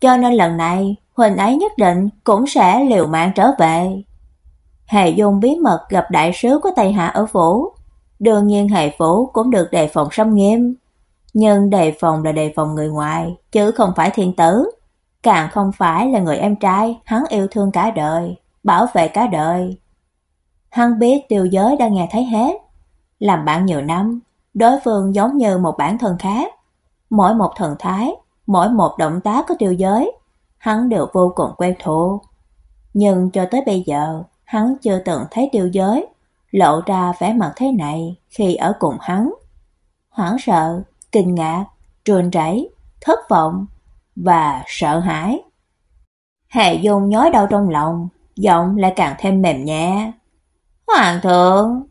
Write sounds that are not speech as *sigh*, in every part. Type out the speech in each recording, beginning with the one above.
cho nên lần này, Huỳnh ấy nhất định cũng sẽ liều mạng trở về. Hề Dung bí mật gặp đại sứ của Tây Hạ ở phủ. Đương nhiên Hề phủ cũng được đề phòng sâm nghiêm, nhưng đề phòng là đề phòng người ngoài, chứ không phải thiên tử, càng không phải là người em trai hắn yêu thương cả đời, bảo vệ cả đời. Hắn biết tiêu giới đã nghe thấy hết, làm bạn nhiều năm, đối phương giống như một bản thân khác, mỗi một thần thái mỗi một động tác của tiêu giới, hắn đều vô cùng quen thuộc. Nhưng cho tới bây giờ, hắn chưa từng thấy tiêu giới lộ ra vẻ mặt thế này khi ở cùng hắn. Hoảng sợ, kinh ngạc, trùn rẫy, thất vọng và sợ hãi. Hệ Dung nhói đau trong lòng, giọng lại càng thêm mềm nhẹ. "Hoàng thượng!"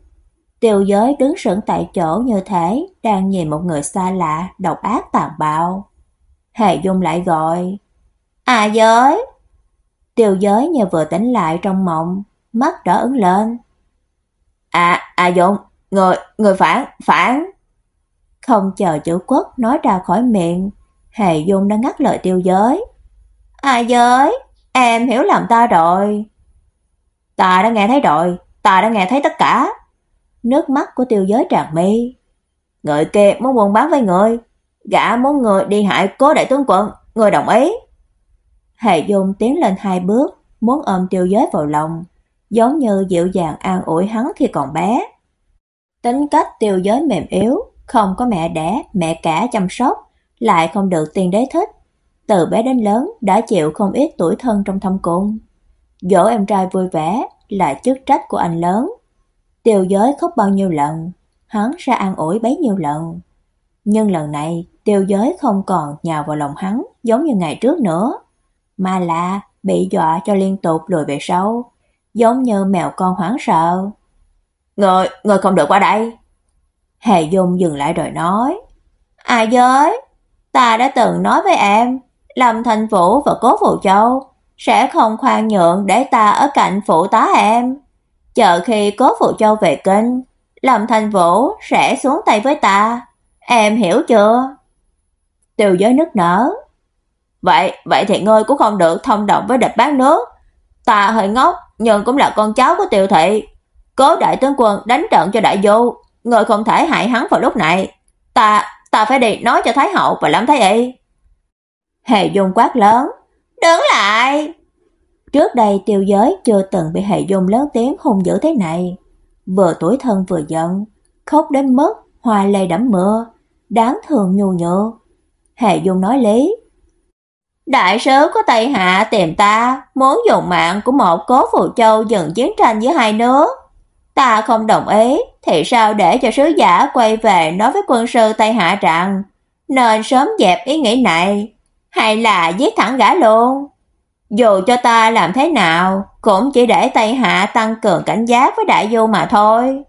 Tiêu Giới đứng sững tại chỗ như thế, đang nhìn một người xa lạ độc ác tàn bạo. Hà Dung lại gọi. À giới! Tiêu giới như vừa tỉnh lại trong mộng, mắt đỏ ứng lên. À, à Dung, người, người phản, phản. Không chờ chữ quốc nói ra khỏi miệng, Hà Dung đã ngắt lời tiêu giới. À giới, em hiểu lầm ta rồi. Ta đã nghe thấy rồi, ta đã nghe thấy tất cả. Nước mắt của tiêu giới tràn mi. Người kia muốn buồn bán với người, gã muốn người đi hại cố đại tướng quân, người đồng ý. Hệ Dung tiến lên hai bước, muốn ôm tiêu giới vào lòng, giống như dịu dàng an ủi hắn khi còn bé. Tính cách tiêu giới mềm yếu, không có mẹ đẻ, mẹ cả chăm sóc, lại không được tiền đế thích. Từ bé đến lớn đã chịu không ít tuổi thân trong thâm cung. Dỗ em trai vui vẻ là chức trách của anh lớn. Tiêu giới khóc bao nhiêu lần, hắn ra an ủi bấy nhiêu lần. Nhưng lần này, tiêu giới không còn nhào vào lòng hắn giống như ngày trước nữa, mà là bị dọa cho liên tục lùi về sau, giống như mèo con hoảng sợ. Người, người không được qua đây. Hề Dung dừng lại rồi nói. À giới, ta đã từng nói với em, Lâm Thành Vũ và Cố Phụ Châu sẽ không khoan nhượng để ta ở cạnh phụ tá em. Chờ khi Cố Phụ Châu về kinh, Lâm Thành Vũ sẽ xuống tay với ta. Em hiểu chưa? Tiêu giới nức nở. Vậy, vậy thì ngươi cũng không được thông đồng với địch bán nước. Ta hơi ngốc, nhưng cũng là con cháu của Tiêu thị. Cố đại tướng quân đánh trận cho đại du, ngươi không thể hại hắn vào lúc này. Ta, ta phải đi nói cho Thái hậu và Lâm Thái y. Hề Dung quát lớn, "Đứng lại!" Trước đây Tiêu Giới chưa từng bị Hề Dung lớn tiếng hung dữ thế này, vừa tuổi thân vừa giận, khóc đến mức hoa lê đẫm mưa, đáng thường nhu nhược. Hệ Dung nói lý. Đại sứ của Tây Hạ tìm ta, muốn dùng mạng của một cố phù châu dừng chiến tranh giữa hai nước. Ta không đồng ý, thì sao để cho sứ giả quay về nói với quân sư Tây Hạ rằng nên sớm dẹp ý nghĩ này, hay là giết thẳng gã luôn. Dù cho ta làm thế nào, cũng chỉ để Tây Hạ tăng cường cảnh giác với đại du mà thôi.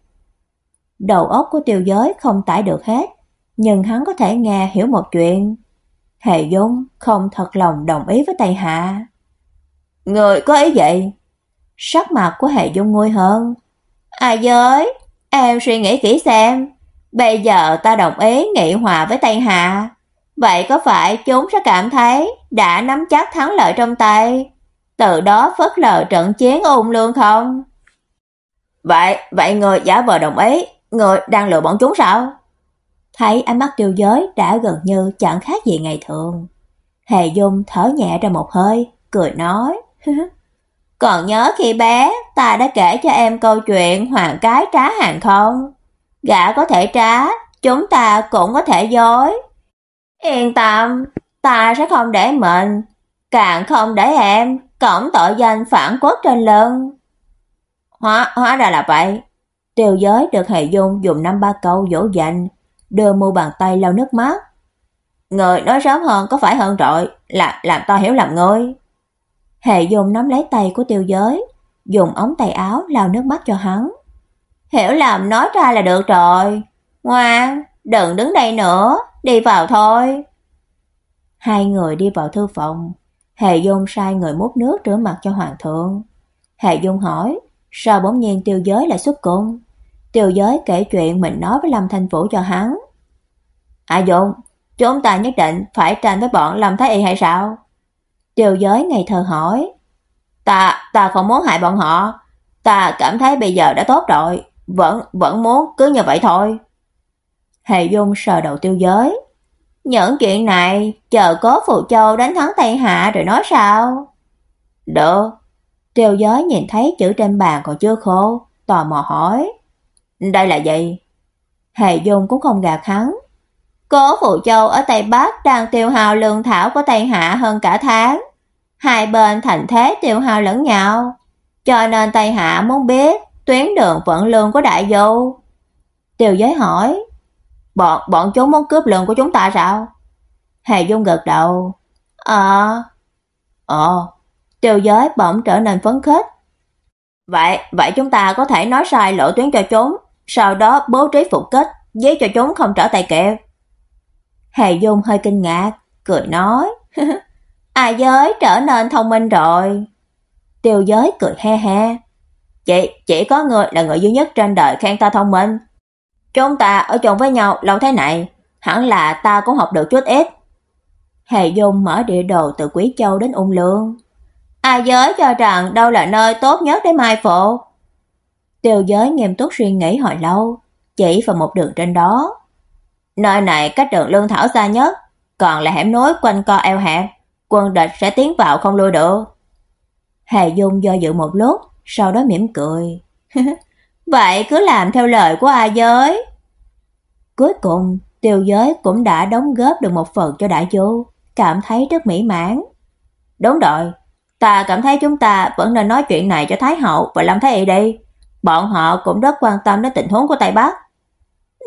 Đầu óc của tiêu giới không tải được hết, nhưng hắn có thể nghe hiểu một chuyện. Hệ Dung không thật lòng đồng ý với Tây Hạ. Người có ý vậy? Sắc mặt của Hệ Dung nguôi hơn. À giới, em suy nghĩ kỹ xem. Bây giờ ta đồng ý nghị hòa với Tây Hạ. Vậy có phải chúng sẽ cảm thấy đã nắm chắc thắng lợi trong tay, từ đó phớt lờ trận chiến ung lương không? Vậy, vậy người giả vờ đồng ý, người đang lừa bọn chúng sao? Thấy ánh mắt tiêu giới đã gần như chẳng khác gì ngày thường. Hề Dung thở nhẹ ra một hơi, cười nói. *laughs* Còn nhớ khi bé, ta đã kể cho em câu chuyện hoàng cái trá hàng không? Gã có thể trá, chúng ta cũng có thể dối. Yên tâm, ta sẽ không để mình, càng không để em cõng tội danh phản quốc trên lưng. Hóa, hóa ra là vậy. Tiêu giới được Hề Dung dùng năm ba câu dỗ dành, đưa mu bàn tay lau nước mắt. Người nói sớm hơn có phải hơn rồi, làm làm ta hiểu làm ngươi. Hệ Dung nắm lấy tay của Tiêu Giới, dùng ống tay áo lau nước mắt cho hắn. "Hiểu lầm nói ra là được rồi. Ngoan, đừng đứng đây nữa, đi vào thôi." Hai người đi vào thư phòng, Hệ Dung sai người múc nước rửa mặt cho hoàng thượng. Hệ Dung hỏi, sao bỗng nhiên Tiêu Giới lại xuất cung? Tiêu Giới kể chuyện mình nói với Lâm Thanh Vũ cho hắn. "A Dũng, chúng ta nhất định phải tranh với bọn Lâm Thái Y hay sao?" Tiêu Giới ngày thơ hỏi. "Ta, ta không muốn hại bọn họ, ta cảm thấy bây giờ đã tốt rồi, vẫn vẫn muốn cứ như vậy thôi." Hề Dung sờ đầu Tiêu Giới. Những chuyện này chờ có Phù Châu đánh thắng Tây Hạ rồi nói sao? Được. Tiêu Giới nhìn thấy chữ trên bàn còn chưa khô, tò mò hỏi. Đây là gì? Hề Dung cũng không gạt hắn. Cố phụ Châu ở Tây Bắc đang tiêu hao lương thảo của Tây Hạ hơn cả tháng. Hai bên thành thế tiêu hao lẫn nhau, cho nên Tây Hạ muốn biết tuyến đường vận lương của đại du. Tiêu Giới hỏi, Bọn bọn chúng muốn cướp lương của chúng ta sao? hề Dung gật đầu. Ờ. Ờ. Tiêu giới bỗng trở nên phấn khích. Vậy, vậy chúng ta có thể nói sai lộ tuyến cho chúng, sau đó bố trí phục kích, giết cho chúng không trở tay kịp. Hà Dung hơi kinh ngạc, cười nói, "A *laughs* à giới trở nên thông minh rồi." Tiêu giới cười he he, "Chị, chỉ có người là người duy nhất trên đời khen ta thông minh, Chúng ta ở chung với nhau lâu thế này, hẳn là ta cũng học được chút ít. Hệ Dung mở địa đồ từ Quý Châu đến Ung Lương. Ai giới cho rằng đâu là nơi tốt nhất để mai phục? Tiêu giới nghiêm túc suy nghĩ hồi lâu, chỉ vào một đường trên đó. Nơi này cách đường lương thảo xa nhất, còn là hẻm núi quanh co eo hẹp, quân địch sẽ tiến vào không lui được. Hà Dung do dự một lúc, sau đó mỉm cười. *laughs* Vậy cứ làm theo lời của A Giới. Cuối cùng, Tiêu Giới cũng đã đóng góp được một phần cho đại du, cảm thấy rất mỹ mãn. Đúng rồi, ta cảm thấy chúng ta vẫn nên nói chuyện này cho Thái hậu và Lâm Thái y đi. Bọn họ cũng rất quan tâm đến tình huống của Tây Bắc.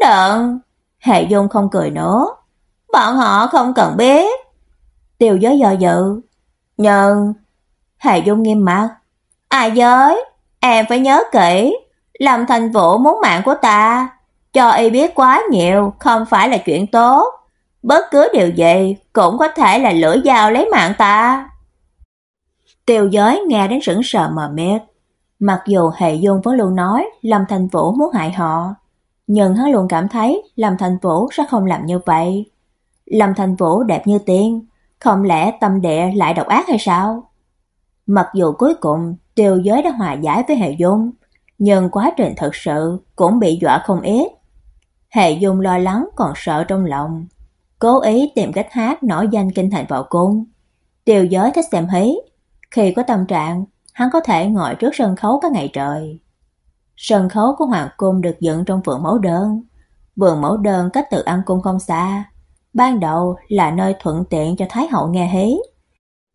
Đừng, Hệ Dung không cười nữa. Bọn họ không cần biết. Tiêu Giới do dự. Nhưng Hệ Dung nghiêm mặt. A Giới, em phải nhớ kỹ, làm thành vũ muốn mạng của ta, cho y biết quá nhiều không phải là chuyện tốt. Bất cứ điều gì cũng có thể là lưỡi dao lấy mạng ta. Tiêu giới nghe đến sững sờ mờ mệt. Mặc dù Hệ Dung vẫn luôn nói Lâm Thành Vũ muốn hại họ, nhưng hắn luôn cảm thấy Lâm Thành Vũ sẽ không làm như vậy. Lâm Thành Vũ đẹp như tiên, không lẽ tâm địa lại độc ác hay sao? Mặc dù cuối cùng Tiêu Giới đã hòa giải với Hệ Dung, nhưng quá trình thật sự cũng bị dọa không ít. Hệ Dung lo lắng còn sợ trong lòng, cố ý tìm cách hát nổi danh kinh thành vào cung. Tiêu Giới thích xem hí, khi có tâm trạng, hắn có thể ngồi trước sân khấu cả ngày trời. Sân khấu của hoàng cung được dựng trong vườn mẫu đơn, vườn mẫu đơn cách từ ăn cung không xa, ban đầu là nơi thuận tiện cho thái hậu nghe hí.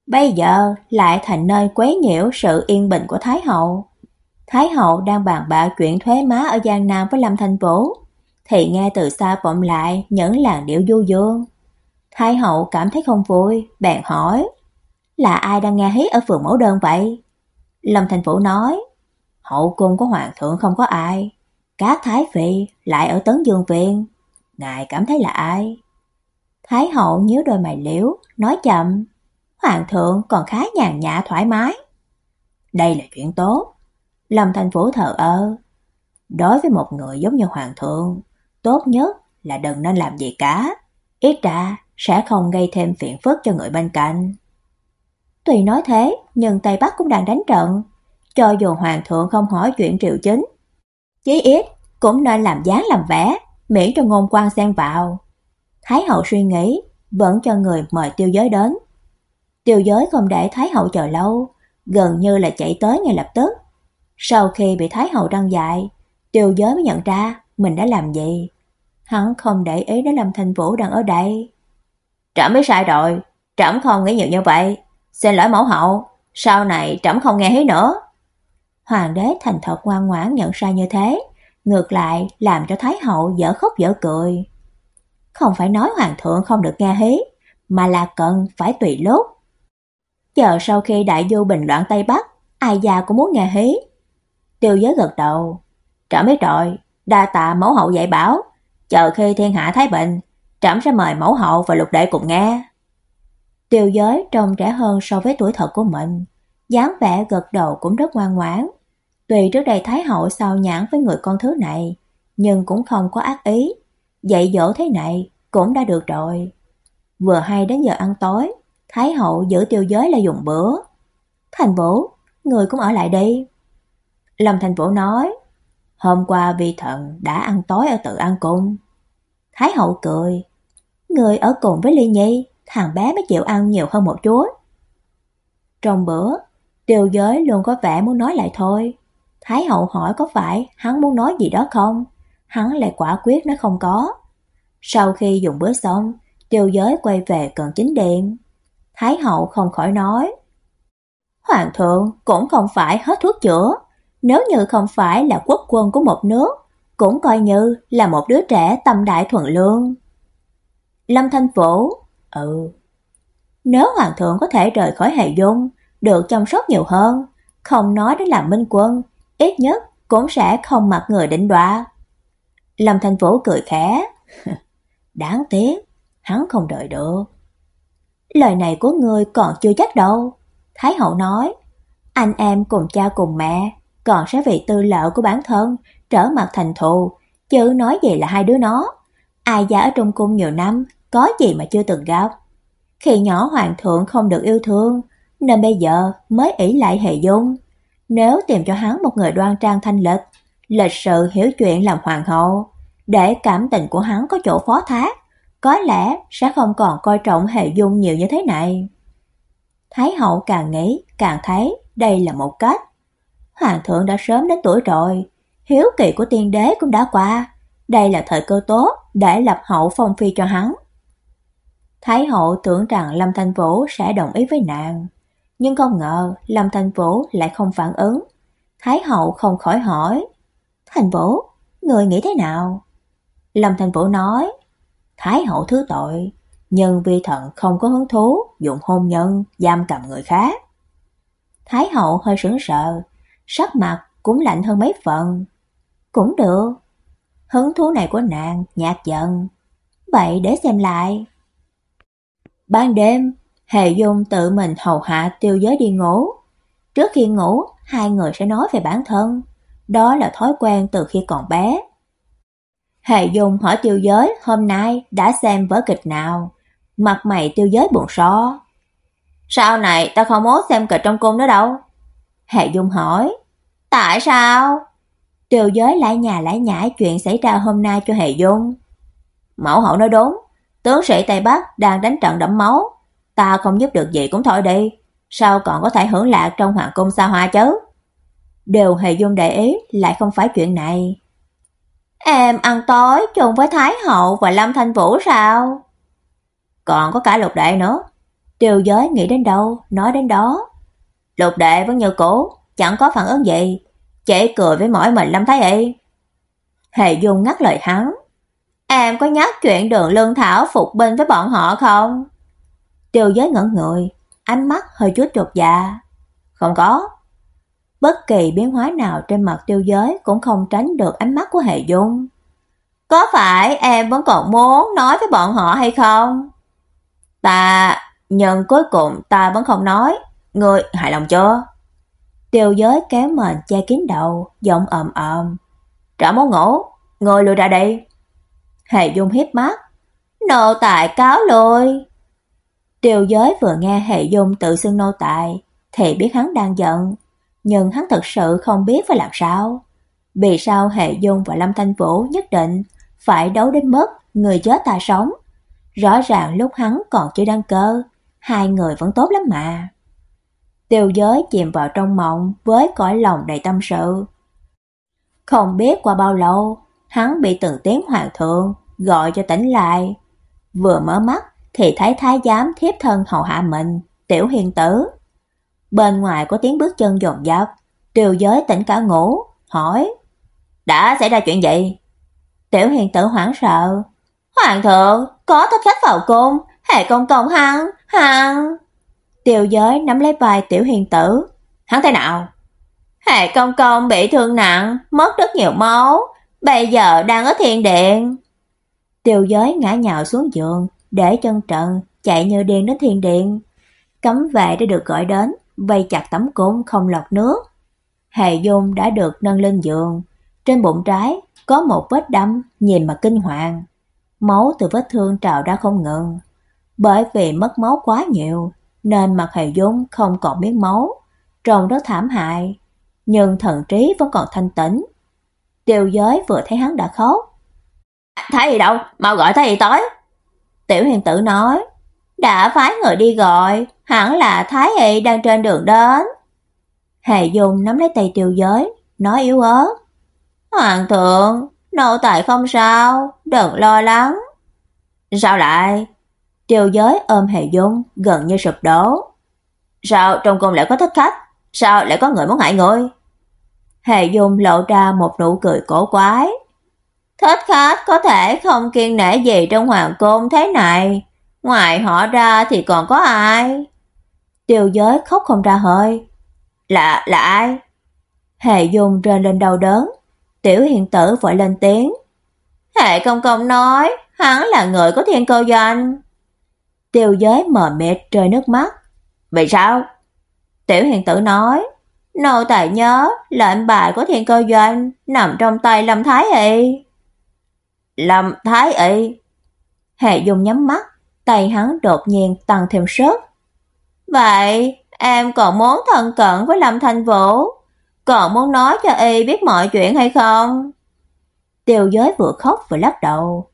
Bây giờ lại thành nơi quấy nhiễu sự yên bình của thái hậu. Thái hậu đang bàn bạc chuyện thuế má ở Giang Nam với Lâm Thanh Vũ, thì nghe từ xa vọng lại những làn điệu du dương. Thái hậu cảm thấy không vui, bèn hỏi: "Là ai đang nghe hí ở phường mẫu đơn vậy?" Lâm thành Vũ nói: "Hậu cung của hoàng thượng không có ai, các thái phi lại ở Tấn Dương viện, ngài cảm thấy là ai?" Thái hậu nhíu đôi mày liễu, nói chậm: "Hoàng thượng còn khá nhàn nhã thoải mái." Đây là chuyện tốt, Lâm Thành Vũ thờ ơ. Đối với một người giống như hoàng thượng, tốt nhất là đừng nên làm gì cả, ít ra sẽ không gây thêm phiền phức cho người bên cạnh. Tuy nói thế, nhưng Tây Bắc cũng đang đánh trận, cho dù hoàng thượng không hỏi chuyện triệu chính, chí ít cũng nên làm dáng làm vẻ, miễn cho ngôn quan xen vào. Thái hậu suy nghĩ, vẫn cho người mời tiêu giới đến. Tiêu giới không để Thái hậu chờ lâu, gần như là chạy tới ngay lập tức. Sau khi bị Thái hậu răng dạy, Tiêu Giới mới nhận ra mình đã làm gì. Hắn không để ý đến Lâm Thanh Vũ đang ở đây. Trẫm mới sai rồi, trẫm không nghĩ nhiều như vậy. Xin lỗi mẫu hậu, sau này trẫm không nghe thấy nữa. Hoàng đế thành thật ngoan ngoãn nhận sai như thế, ngược lại làm cho Thái hậu dở khóc dở cười. Không phải nói hoàng thượng không được nghe hí, mà là cần phải tùy lúc. chờ sau khi đại du bình loạn Tây Bắc, ai già cũng muốn nghe hí. Tiêu giới gật đầu, trẫm biết rồi, đa tạ mẫu hậu dạy bảo, chờ khi thiên hạ thái bình, trẫm sẽ mời mẫu hậu và lục đệ cùng nghe. Tiêu giới trông trẻ hơn so với tuổi thật của mình, dáng vẻ gật đầu cũng rất ngoan ngoãn. Tuy trước đây Thái hậu sao nhãn với người con thứ này, nhưng cũng không có ác ý. Dạy dỗ thế này cũng đã được rồi. Vừa hay đến giờ ăn tối, Thái hậu giữ tiêu giới là dùng bữa. Thành Vũ, người cũng ở lại đi. Lâm Thành Vũ nói, hôm qua vi thần đã ăn tối ở tự ăn cung. Thái hậu cười, người ở cùng với Ly Nhi, thằng bé mới chịu ăn nhiều hơn một chút. Trong bữa, tiêu giới luôn có vẻ muốn nói lại thôi. Thái hậu hỏi có phải hắn muốn nói gì đó không? Hắn lại quả quyết nói không có. Sau khi dùng bữa xong, tiêu giới quay về cần chính điện. Thái hậu không khỏi nói. Hoàng thượng cũng không phải hết thuốc chữa. Nếu như không phải là quốc quân của một nước, cũng coi như là một đứa trẻ tâm đại thuận lương. Lâm Thanh Vũ, ừ. Nếu hoàng thượng có thể rời khỏi hệ dung, được chăm sóc nhiều hơn, không nói đến làm minh quân, ít nhất cũng sẽ không mặc người định đọa. Lâm thành Vũ cười khẽ. *laughs* Đáng tiếc, hắn không đợi được. Lời này của ngươi còn chưa chắc đâu. Thái hậu nói, anh em cùng cha cùng mẹ, còn sẽ vì tư lợi của bản thân, trở mặt thành thù, chứ nói gì là hai đứa nó. Ai gia ở trong cung nhiều năm, có gì mà chưa từng gặp. Khi nhỏ hoàng thượng không được yêu thương, nên bây giờ mới ỷ lại hệ dung. Nếu tìm cho hắn một người đoan trang thanh lịch, lịch sự hiểu chuyện làm hoàng hậu, để cảm tình của hắn có chỗ phó thác, có lẽ sẽ không còn coi trọng hệ dung nhiều như thế này. Thái hậu càng nghĩ, càng thấy đây là một cách. Hoàng thượng đã sớm đến tuổi rồi, hiếu kỳ của tiên đế cũng đã qua, đây là thời cơ tốt để lập hậu phong phi cho hắn. Thái hậu tưởng rằng Lâm Thanh Vũ sẽ đồng ý với nàng, nhưng không ngờ Lâm thành Vũ lại không phản ứng. Thái hậu không khỏi hỏi, thành Vũ, người nghĩ thế nào? Lâm thành Vũ nói, Thái hậu thứ tội, nhưng vi thần không có hứng thú dụng hôn nhân giam cầm người khác. Thái hậu hơi sững sờ, sắc mặt cũng lạnh hơn mấy phần. Cũng được. Hứng thú này của nàng nhạt dần. Vậy để xem lại. Ban đêm, Hề Dung tự mình hầu hạ tiêu giới đi ngủ. Trước khi ngủ, hai người sẽ nói về bản thân. Đó là thói quen từ khi còn bé. Hề Dung hỏi tiêu giới hôm nay đã xem vở kịch nào. Mặt mày tiêu giới buồn so. Sau này ta không muốn xem kịch trong cung nữa đâu. Hề Dung hỏi. Tại sao? Tiêu giới lại nhà lại nhải chuyện xảy ra hôm nay cho Hề Dung. Mẫu hậu nói đúng, tướng sĩ Tây Bắc đang đánh trận đẫm máu, ta không giúp được gì cũng thôi đi, sao còn có thể hưởng lạc trong hoàng cung xa hoa chứ? đều Hề Dung để ý lại không phải chuyện này. Em ăn tối chung với Thái hậu và Lâm Thanh Vũ sao? Còn có cả Lục đệ nữa. Tiêu Giới nghĩ đến đâu, nói đến đó. Lục đệ vẫn như cũ, chẳng có phản ứng gì, chỉ cười với mỗi mình Lâm Thái Y. Hề Dung ngắt lời hắn. Em có nhắc chuyện đường lương thảo phục binh với bọn họ không? Tiêu giới ngẩn người, ánh mắt hơi chút chột dạ. Không có. Bất kỳ biến hóa nào trên mặt tiêu giới cũng không tránh được ánh mắt của Hề Dung. Có phải em vẫn còn muốn nói với bọn họ hay không? Ta, nhưng cuối cùng ta vẫn không nói. Ngươi hài lòng chưa? Tiêu giới kéo mền che kín đầu, giọng ầm ầm. Trả món ngủ, ngồi lùi ra đây. Hề Dung hiếp mắt. Nô tài cáo lùi." Tiêu giới vừa nghe Hệ Dung tự xưng nô tài, thì biết hắn đang giận, nhưng hắn thật sự không biết phải làm sao. Vì sao Hệ Dung và Lâm Thanh Vũ nhất định phải đấu đến mất người chết ta sống? Rõ ràng lúc hắn còn chưa đăng cơ, hai người vẫn tốt lắm mà. Tiêu giới chìm vào trong mộng với cõi lòng đầy tâm sự. Không biết qua bao lâu, hắn bị từng tiếng hoàng thượng gọi cho tỉnh lại. Vừa mở mắt thì thấy thái giám thiếp thân hầu hạ mình, tiểu hiền tử. Bên ngoài có tiếng bước chân dồn dập, Tiêu Giới tỉnh cả ngủ, hỏi: "Đã xảy ra chuyện gì?" Tiểu hiền tử hoảng sợ: "Hoàng thượng, có thích khách vào cung, hệ công công hăng, hăng." Tiêu giới nắm lấy vai tiểu hiền tử. Hắn thế nào? Hệ công công bị thương nặng, mất rất nhiều máu, bây giờ đang ở thiền điện. Tiêu giới ngã nhào xuống giường, để chân trận, chạy như điên đến thiền điện. Cấm vệ đã được gọi đến, vây chặt tấm cung không lọt nước. Hề Dung đã được nâng lên giường, trên bụng trái có một vết đâm nhìn mà kinh hoàng. Máu từ vết thương trào ra không ngừng. Bởi vì mất máu quá nhiều, nên mặt Hề Dung không còn miếng máu, trông rất thảm hại, nhưng thần trí vẫn còn thanh tĩnh. Tiêu giới vừa thấy hắn đã khóc. Thấy gì đâu, mau gọi thấy gì tới. Tiểu hiền tử nói, đã phái người đi gọi, hẳn là Thái Y đang trên đường đến. Hề Dung nắm lấy tay tiêu giới, nói yếu ớt. Hoàng thượng, nô tài không sao, đừng lo lắng. Sao lại? Tiêu giới ôm Hề Dung gần như sụp đổ. Sao trong cung lại có thích khách? Sao lại có người muốn hại người? Hề Dung lộ ra một nụ cười cổ quái. Thất khách có thể không kiên nể gì trong hoàng cung thế này, ngoài họ ra thì còn có ai? Tiêu giới khóc không ra hơi. Là, là ai? Hề Dung rên lên đau đớn, tiểu hiện tử vội lên tiếng. Hệ công công nói, hắn là người có thiên cơ doanh. Tiêu giới mờ mệt rơi nước mắt. Vì sao? Tiểu hiền tử nói, nô tài nhớ lệnh bài của thiên cơ doanh nằm trong tay Lâm Thái Y. Lâm Thái Y? Hệ Dung nhắm mắt, tay hắn đột nhiên tăng thêm sức. Vậy em còn muốn thân cận với Lâm Thanh Vũ, còn muốn nói cho y biết mọi chuyện hay không? Tiêu giới vừa khóc vừa lắc đầu.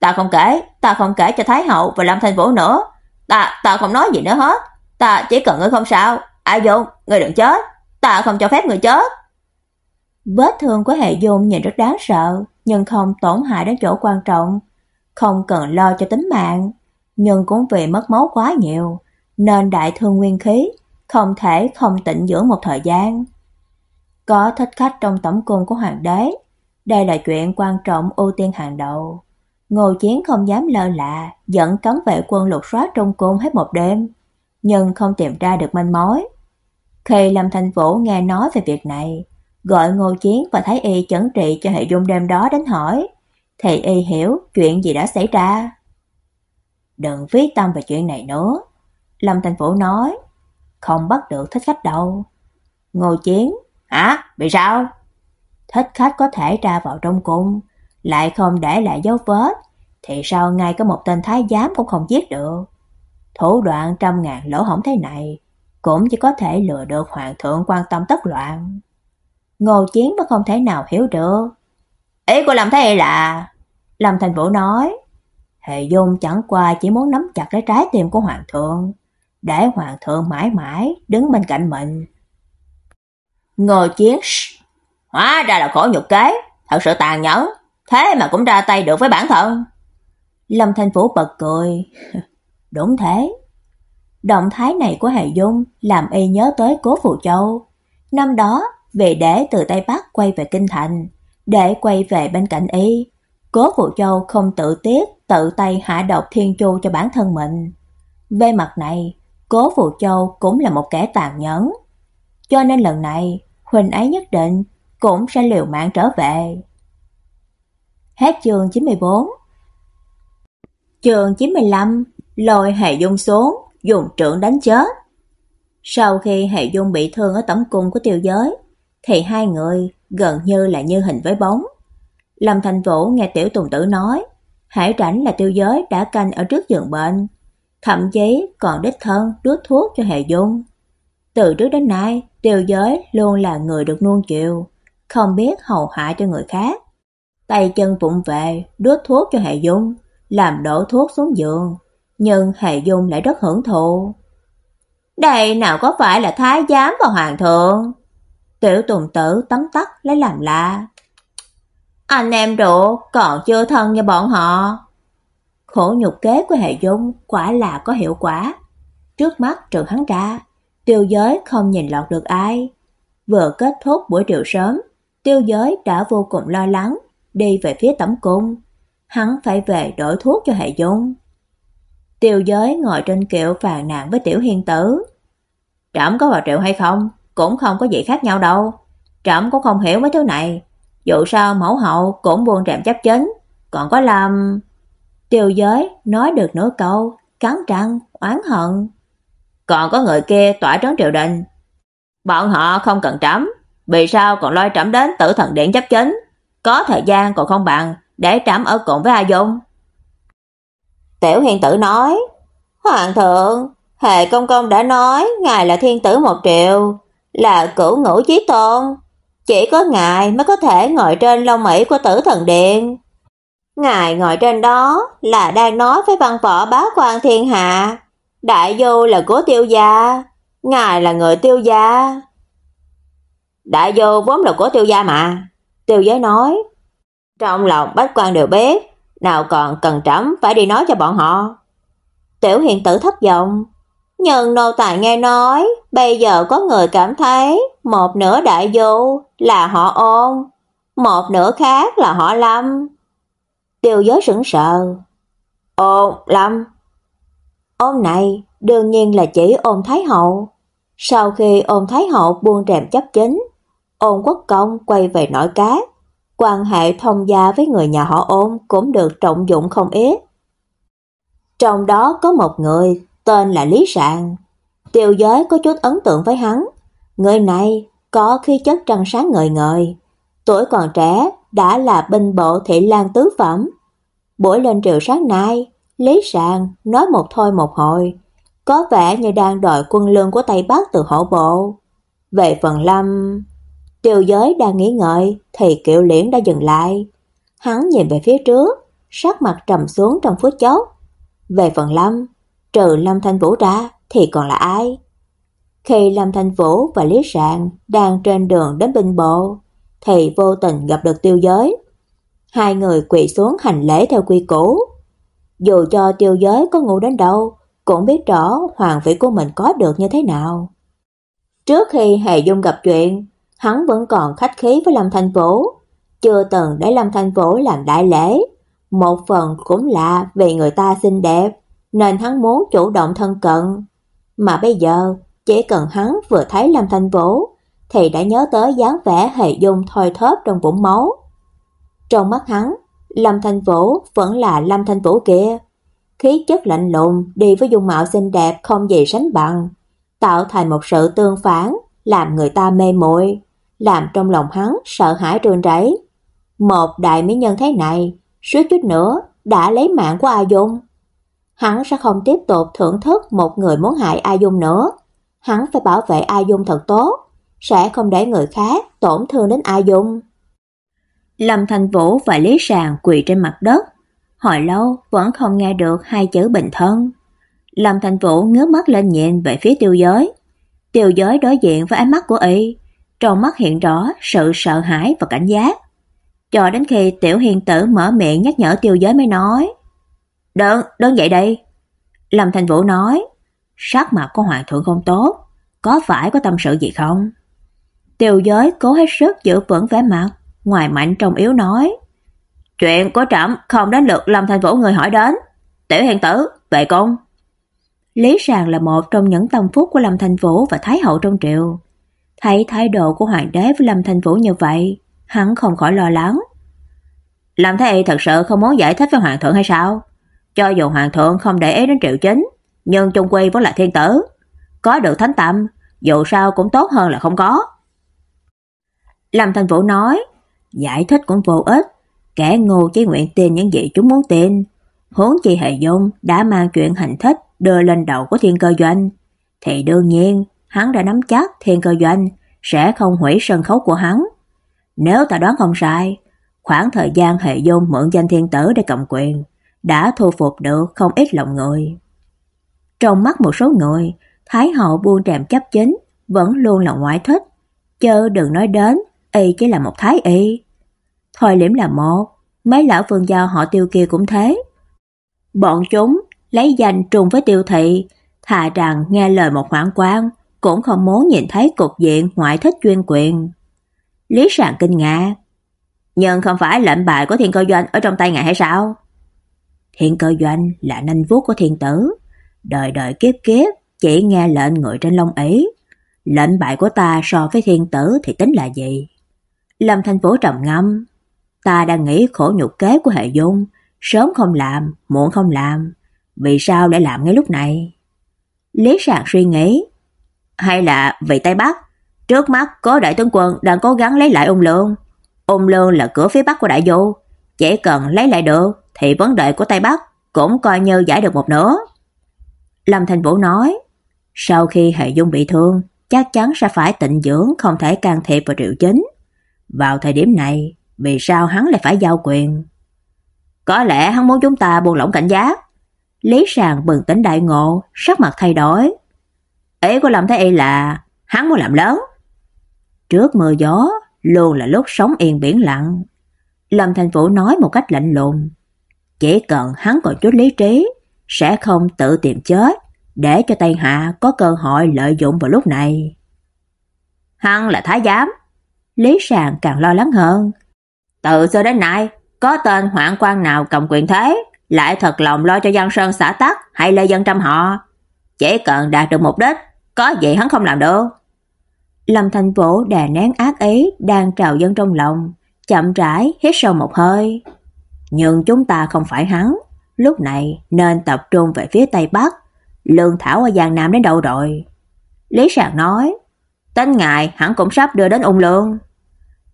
Ta không kể, ta không kể cho Thái Hậu và Lâm Thanh Vũ nữa. Ta, ta không nói gì nữa hết. Ta chỉ cần ngươi không sao. Ai Dung, ngươi đừng chết. Ta không cho phép ngươi chết. Vết thương của Hệ Dung nhìn rất đáng sợ, nhưng không tổn hại đến chỗ quan trọng. Không cần lo cho tính mạng, nhưng cũng vì mất máu quá nhiều, nên đại thương nguyên khí, không thể không tịnh dưỡng một thời gian. Có thích khách trong tổng cung của hoàng đế, đây là chuyện quan trọng ưu tiên hàng đầu. Ngô Chiến không dám lơ là, dẫn cấm vệ quân lục soát trong cung hết một đêm, nhưng không tìm ra được manh mối. Khi Lâm Thành Vũ nghe nói về việc này, gọi Ngô Chiến và Thái Y chẩn trị cho hệ dung đêm đó đến hỏi, thì y hiểu chuyện gì đã xảy ra. Đừng phí tâm về chuyện này nữa. Lâm Thành Vũ nói, không bắt được thích khách đâu. Ngô Chiến, hả? Vì sao? Thích khách có thể ra vào trong cung, lại không để lại dấu vết, thì sao ngay có một tên thái giám cũng không giết được. Thủ đoạn trăm ngàn lỗ hổng thế này, cũng chỉ có thể lừa được hoàng thượng quan tâm tất loạn. Ngô Chiến vẫn không thể nào hiểu được. Ý của Lâm Thế là... Lâm Thành Vũ nói, Hệ Dung chẳng qua chỉ muốn nắm chặt cái trái tim của hoàng thượng, để hoàng thượng mãi mãi đứng bên cạnh mình. Ngô Chiến, hóa ra là khổ nhục kế, thật sự tàn nhẫn, thế mà cũng ra tay được với bản thân. Lâm Thanh Vũ bật cười. *laughs* Đúng thế. Động thái này của Hệ Dung làm y nhớ tới Cố Phù Châu. Năm đó, về để từ Tây Bắc quay về Kinh Thành, để quay về bên cạnh y. Cố Vũ Châu không tự tiếc tự tay hạ độc thiên chu cho bản thân mình. Về mặt này, Cố Vũ Châu cũng là một kẻ tàn nhẫn. Cho nên lần này, Huỳnh ấy nhất định cũng sẽ liều mạng trở về. Hết chương 94 Chương 95 Lôi Hệ Dung xuống, dùng trưởng đánh chết. Sau khi Hệ Dung bị thương ở tổng cung của tiêu giới, thì hai người gần như là như hình với bóng. Lâm Thành Vũ nghe Tiểu Tùng Tử nói, Hải Rảnh là tiêu giới đã canh ở trước giường bệnh, thậm chí còn đích thân đút thuốc cho Hệ Dung. Từ trước đến nay, tiêu giới luôn là người được nuông chiều, không biết hầu hạ cho người khác. Tay chân vụng về, đút thuốc cho Hệ Dung, làm đổ thuốc xuống giường, nhưng Hệ Dung lại rất hưởng thụ. Đây nào có phải là thái giám và hoàng thượng? Tiểu Tùng Tử tấm tắc lấy làm lạ. Anh em ruột còn chưa thân như bọn họ. Khổ nhục kế của Hệ Dung quả là có hiệu quả. Trước mắt trừ hắn ra, tiêu giới không nhìn lọt được ai. Vừa kết thúc buổi triệu sớm, tiêu giới đã vô cùng lo lắng, đi về phía tẩm cung hắn phải về đổi thuốc cho Hệ Dung. Tiêu giới ngồi trên kiệu phàn nàn với Tiểu Hiên Tử. Trẫm có vào triệu hay không, cũng không có gì khác nhau đâu. Trẫm cũng không hiểu mấy thứ này. Dù sao mẫu hậu cũng buồn rèm chấp chính, còn có làm Tiêu giới nói được nửa câu, cắn răng, oán hận. Còn có người kia tỏa trấn triều đình. Bọn họ không cần trẫm, vì sao còn lôi trẫm đến tử thần điện chấp chính? Có thời gian còn không bằng để trẫm ở cùng với A Dung. Tiểu hiền tử nói, Hoàng thượng, hệ công công đã nói ngài là thiên tử một triệu, là cửu ngũ chí tôn, chỉ có ngài mới có thể ngồi trên lông mỹ của tử thần điện. Ngài ngồi trên đó là đang nói với văn võ bá quan thiên hạ, đại du là của tiêu gia, ngài là người tiêu gia. Đại du vốn là của tiêu gia mà, tiêu giới nói. Trong lòng bách quan đều biết, nào còn cần trẫm phải đi nói cho bọn họ. Tiểu hiền tử thất vọng, nhưng nô tài nghe nói, bây giờ có người cảm thấy một nửa đại du là họ ôn, một nửa khác là họ lâm. Tiêu giới sững sờ. Ôn, lâm. Ôn này đương nhiên là chỉ ôn Thái Hậu. Sau khi ôn Thái Hậu buông rèm chấp chính, ôn quốc công quay về nội cát. Quan hệ thông gia với người nhà họ ôn cũng được trọng dụng không ít. Trong đó có một người tên là Lý Sạng. Tiêu giới có chút ấn tượng với hắn. Người này có khí chất trăng sáng ngời ngời. Tuổi còn trẻ đã là binh bộ thị lang tứ phẩm. Buổi lên triều sáng nay, Lý Sạng nói một thôi một hồi, có vẻ như đang đòi quân lương của Tây Bắc từ hổ bộ. Về phần Lâm, tiêu giới đang nghĩ ngợi thì Kiệu Liễn đã dừng lại. Hắn nhìn về phía trước, sắc mặt trầm xuống trong phút chốc. Về phần Lâm, trừ Lâm Thanh Vũ ra thì còn là ai? Khi Lâm Thanh Vũ và Lý Sạn đang trên đường đến binh bộ, thì vô tình gặp được tiêu giới. Hai người quỳ xuống hành lễ theo quy củ. Dù cho tiêu giới có ngu đến đâu, cũng biết rõ hoàng vị của mình có được như thế nào. Trước khi Hề Dung gặp chuyện, hắn vẫn còn khách khí với Lâm Thanh Vũ, chưa từng để Lâm Thanh Vũ làm đại lễ. Một phần cũng là vì người ta xinh đẹp, nên hắn muốn chủ động thân cận. Mà bây giờ, chỉ cần hắn vừa thấy Lâm Thanh Vũ, thì đã nhớ tới dáng vẻ Hề Dung thoi thóp trong vũng máu. Trong mắt hắn, Lâm Thanh Vũ vẫn là Lâm Thanh Vũ kia. Khí chất lạnh lùng đi với dung mạo xinh đẹp không gì sánh bằng, tạo thành một sự tương phản, làm người ta mê muội, làm trong lòng hắn sợ hãi run rẩy. Một đại mỹ nhân thế này, suýt chút nữa đã lấy mạng của A Dung. Hắn sẽ không tiếp tục thưởng thức một người muốn hại A Dung nữa. Hắn phải bảo vệ A Dung thật tốt, sẽ không để người khác tổn thương đến A Dung. Lâm Thành Vũ và Lý Sàng quỳ trên mặt đất, hồi lâu vẫn không nghe được hai chữ bình thân. Lâm Thành Vũ ngước mắt lên nhìn về phía tiêu giới. Tiêu giới đối diện với ánh mắt của y, trong mắt hiện rõ sự sợ hãi và cảnh giác. Cho đến khi tiểu hiền tử mở miệng nhắc nhở tiêu giới mới nói. Đơn, đơn dậy đây. Lâm Thành Vũ nói, sắc mặt của hoàng thượng không tốt, có phải có tâm sự gì không? Tiêu giới cố hết sức giữ vững vẻ mặt, ngoài mạnh trong yếu nói. Chuyện của trẫm không đến lượt Lâm Thành Vũ người hỏi đến. Tiểu hiền tử, về con? Lý Sàng là một trong những tâm phúc của Lâm Thành Vũ và Thái hậu trong triều. Thấy thái độ của hoàng đế với Lâm Thành Vũ như vậy, hắn không khỏi lo lắng. Lâm Thái Y thật sự không muốn giải thích với hoàng thượng hay sao? Cho dù hoàng thượng không để ý đến triệu chính, nhưng chung quy vẫn là thiên tử, có được thánh tâm, dù sao cũng tốt hơn là không có. Lâm Thành Vũ nói, giải thích cũng vô ích, kẻ ngu chỉ nguyện tin những gì chúng muốn tin. Huống chi Hệ Dung đã mang chuyện hành thích đưa lên đầu của Thiên Cơ Doanh, thì đương nhiên hắn đã nắm chắc Thiên Cơ Doanh sẽ không hủy sân khấu của hắn. Nếu ta đoán không sai, khoảng thời gian Hệ Dung mượn danh thiên tử để cầm quyền đã thu phục được không ít lòng người. Trong mắt một số người, Thái hậu buông rèm chấp chính vẫn luôn là ngoại thích, chớ đừng nói đến y chỉ là một thái y. Thôi liễm là một, mấy lão vương gia họ tiêu kia cũng thế. Bọn chúng lấy danh trùng với tiêu thị, thà rằng nghe lời một hoạn quan, cũng không muốn nhìn thấy cục diện ngoại thích chuyên quyền. Lý sàng kinh ngạc. Nhưng không phải lệnh bài của thiên cơ doanh ở trong tay ngài hay sao? Hiện cơ doanh là nanh vuốt của thiên tử, đời đời kiếp kiếp chỉ nghe lệnh người trên lông ấy, lệnh bại của ta so với thiên tử thì tính là gì? Lâm Thành Vũ trầm ngâm, ta đang nghĩ khổ nhục kế của hệ dung, sớm không làm, muộn không làm, vì sao lại làm ngay lúc này? Lý Sạc suy nghĩ, hay là vì Tây Bắc, trước mắt có đại tướng quân đang cố gắng lấy lại ung lương. Ung lương là cửa phía bắc của đại vô chỉ cần lấy lại được thì vấn đề của Tây Bắc cũng coi như giải được một nửa. Lâm Thành Vũ nói, sau khi Hệ Dung bị thương, chắc chắn sẽ phải tịnh dưỡng không thể can thiệp vào triệu chính. Vào thời điểm này, vì sao hắn lại phải giao quyền? Có lẽ hắn muốn chúng ta buông lỏng cảnh giác. Lý Sàng bừng tỉnh đại ngộ, sắc mặt thay đổi. Ý của Lâm Thái Y là hắn muốn làm lớn. Trước mưa gió, luôn là lúc sống yên biển lặng. Lâm Thành Vũ nói một cách lạnh lùng. Chỉ cần hắn còn chút lý trí, sẽ không tự tìm chết, để cho Tây Hạ có cơ hội lợi dụng vào lúc này. Hắn là thái giám. Lý Sàng càng lo lắng hơn. Từ xưa đến nay, có tên hoạn quan nào cầm quyền thế, lại thật lòng lo cho dân sơn xã tắc hay lê dân trăm họ. Chỉ cần đạt được mục đích, có gì hắn không làm được. Lâm Thành Vũ đè nén ác ý đang trào dâng trong lòng, chậm rãi hít sâu một hơi. Nhưng chúng ta không phải hắn, lúc này nên tập trung về phía Tây Bắc. Lương Thảo ở Giang Nam đến đâu rồi? Lý Sạc nói, tên ngài hẳn cũng sắp đưa đến ung lương.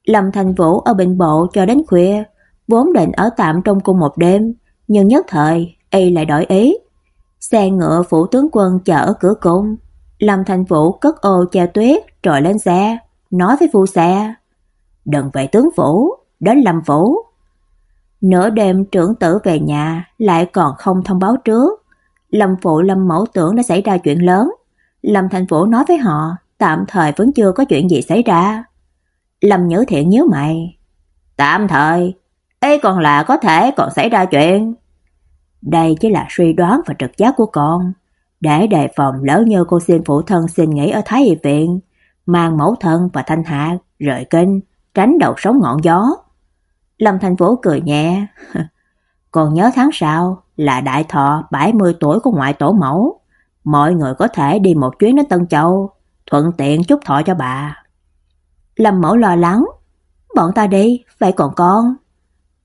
Lâm Thành Vũ ở bệnh Bộ cho đến khuya, vốn định ở tạm trong cung một đêm, nhưng nhất thời y lại đổi ý. Xe ngựa phủ tướng quân chở ở cửa cung, Lâm Thành Vũ cất ô che tuyết rồi lên xe, nói với phu xe: "Đừng về tướng phủ, đến Lâm phủ." Nửa đêm trưởng tử về nhà lại còn không thông báo trước. Lâm phụ Lâm mẫu tưởng đã xảy ra chuyện lớn. Lâm Thành Vũ nói với họ, tạm thời vẫn chưa có chuyện gì xảy ra. Lâm Nhớ Thiện nhớ mày. Tạm thời, ấy còn là có thể còn xảy ra chuyện. Đây chỉ là suy đoán và trực giác của con. Để đề phòng lỡ như cô xin phụ thân xin nghỉ ở Thái Y Viện, mang mẫu thân và thanh hạ rời kinh, tránh đầu sóng ngọn gió. Lâm Thành Vũ cười nhẹ. *laughs* Còn nhớ tháng sau là đại thọ 70 tuổi của ngoại tổ mẫu. Mọi người có thể đi một chuyến đến Tân Châu, thuận tiện chúc thọ cho bà. Lâm Mẫu lo lắng, bọn ta đi, vậy còn con?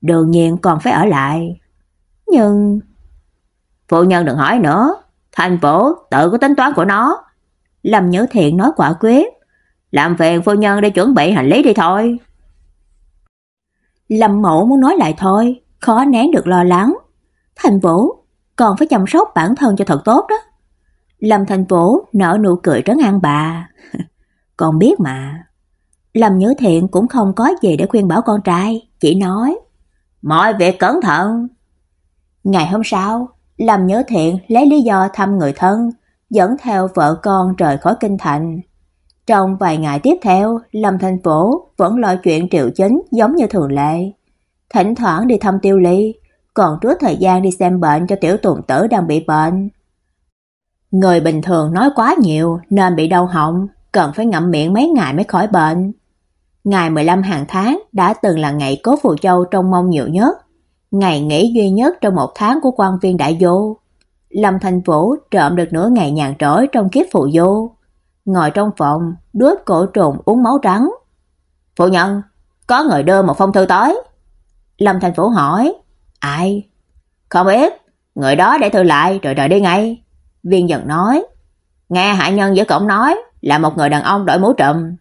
Đương nhiên còn phải ở lại. Nhưng... Phụ nhân đừng hỏi nữa, thành phố tự có tính toán của nó. Lâm Nhớ Thiện nói quả quyết. Làm phiền phu nhân đi chuẩn bị hành lý đi thôi. Lâm Mẫu muốn nói lại thôi, khó nén được lo lắng. Thành Vũ, còn phải chăm sóc bản thân cho thật tốt đó. Lâm Thành Vũ nở nụ cười trấn an bà. *laughs* con biết mà. Lâm Nhớ Thiện cũng không có gì để khuyên bảo con trai, chỉ nói. Mọi việc cẩn thận. Ngày hôm sau, Lâm Nhớ Thiện lấy lý do thăm người thân, dẫn theo vợ con rời khỏi kinh thành. Trong vài ngày tiếp theo, Lâm Thành phố vẫn lo chuyện triệu chính giống như thường lệ. Thỉnh thoảng đi thăm tiêu ly, còn trước thời gian đi xem bệnh cho tiểu tùng tử đang bị bệnh. Người bình thường nói quá nhiều nên bị đau họng, cần phải ngậm miệng mấy ngày mới khỏi bệnh. Ngày 15 hàng tháng đã từng là ngày cố Phù Châu trong mong nhiều nhất, ngày nghỉ duy nhất trong một tháng của quan viên đại vô. Lâm Thành Vũ trộm được nửa ngày nhàn rỗi trong kiếp phụ vô. Ngồi trong phòng, đuốt cổ trùng uống máu trắng. Phụ nhân, có người đưa một phong thư tới. Lâm Thành Vũ hỏi, ai? Không biết, người đó để thư lại rồi đợi đi ngay. Viên dần nói, nghe hạ nhân giữa cổng nói là một người đàn ông đội mũ trùm.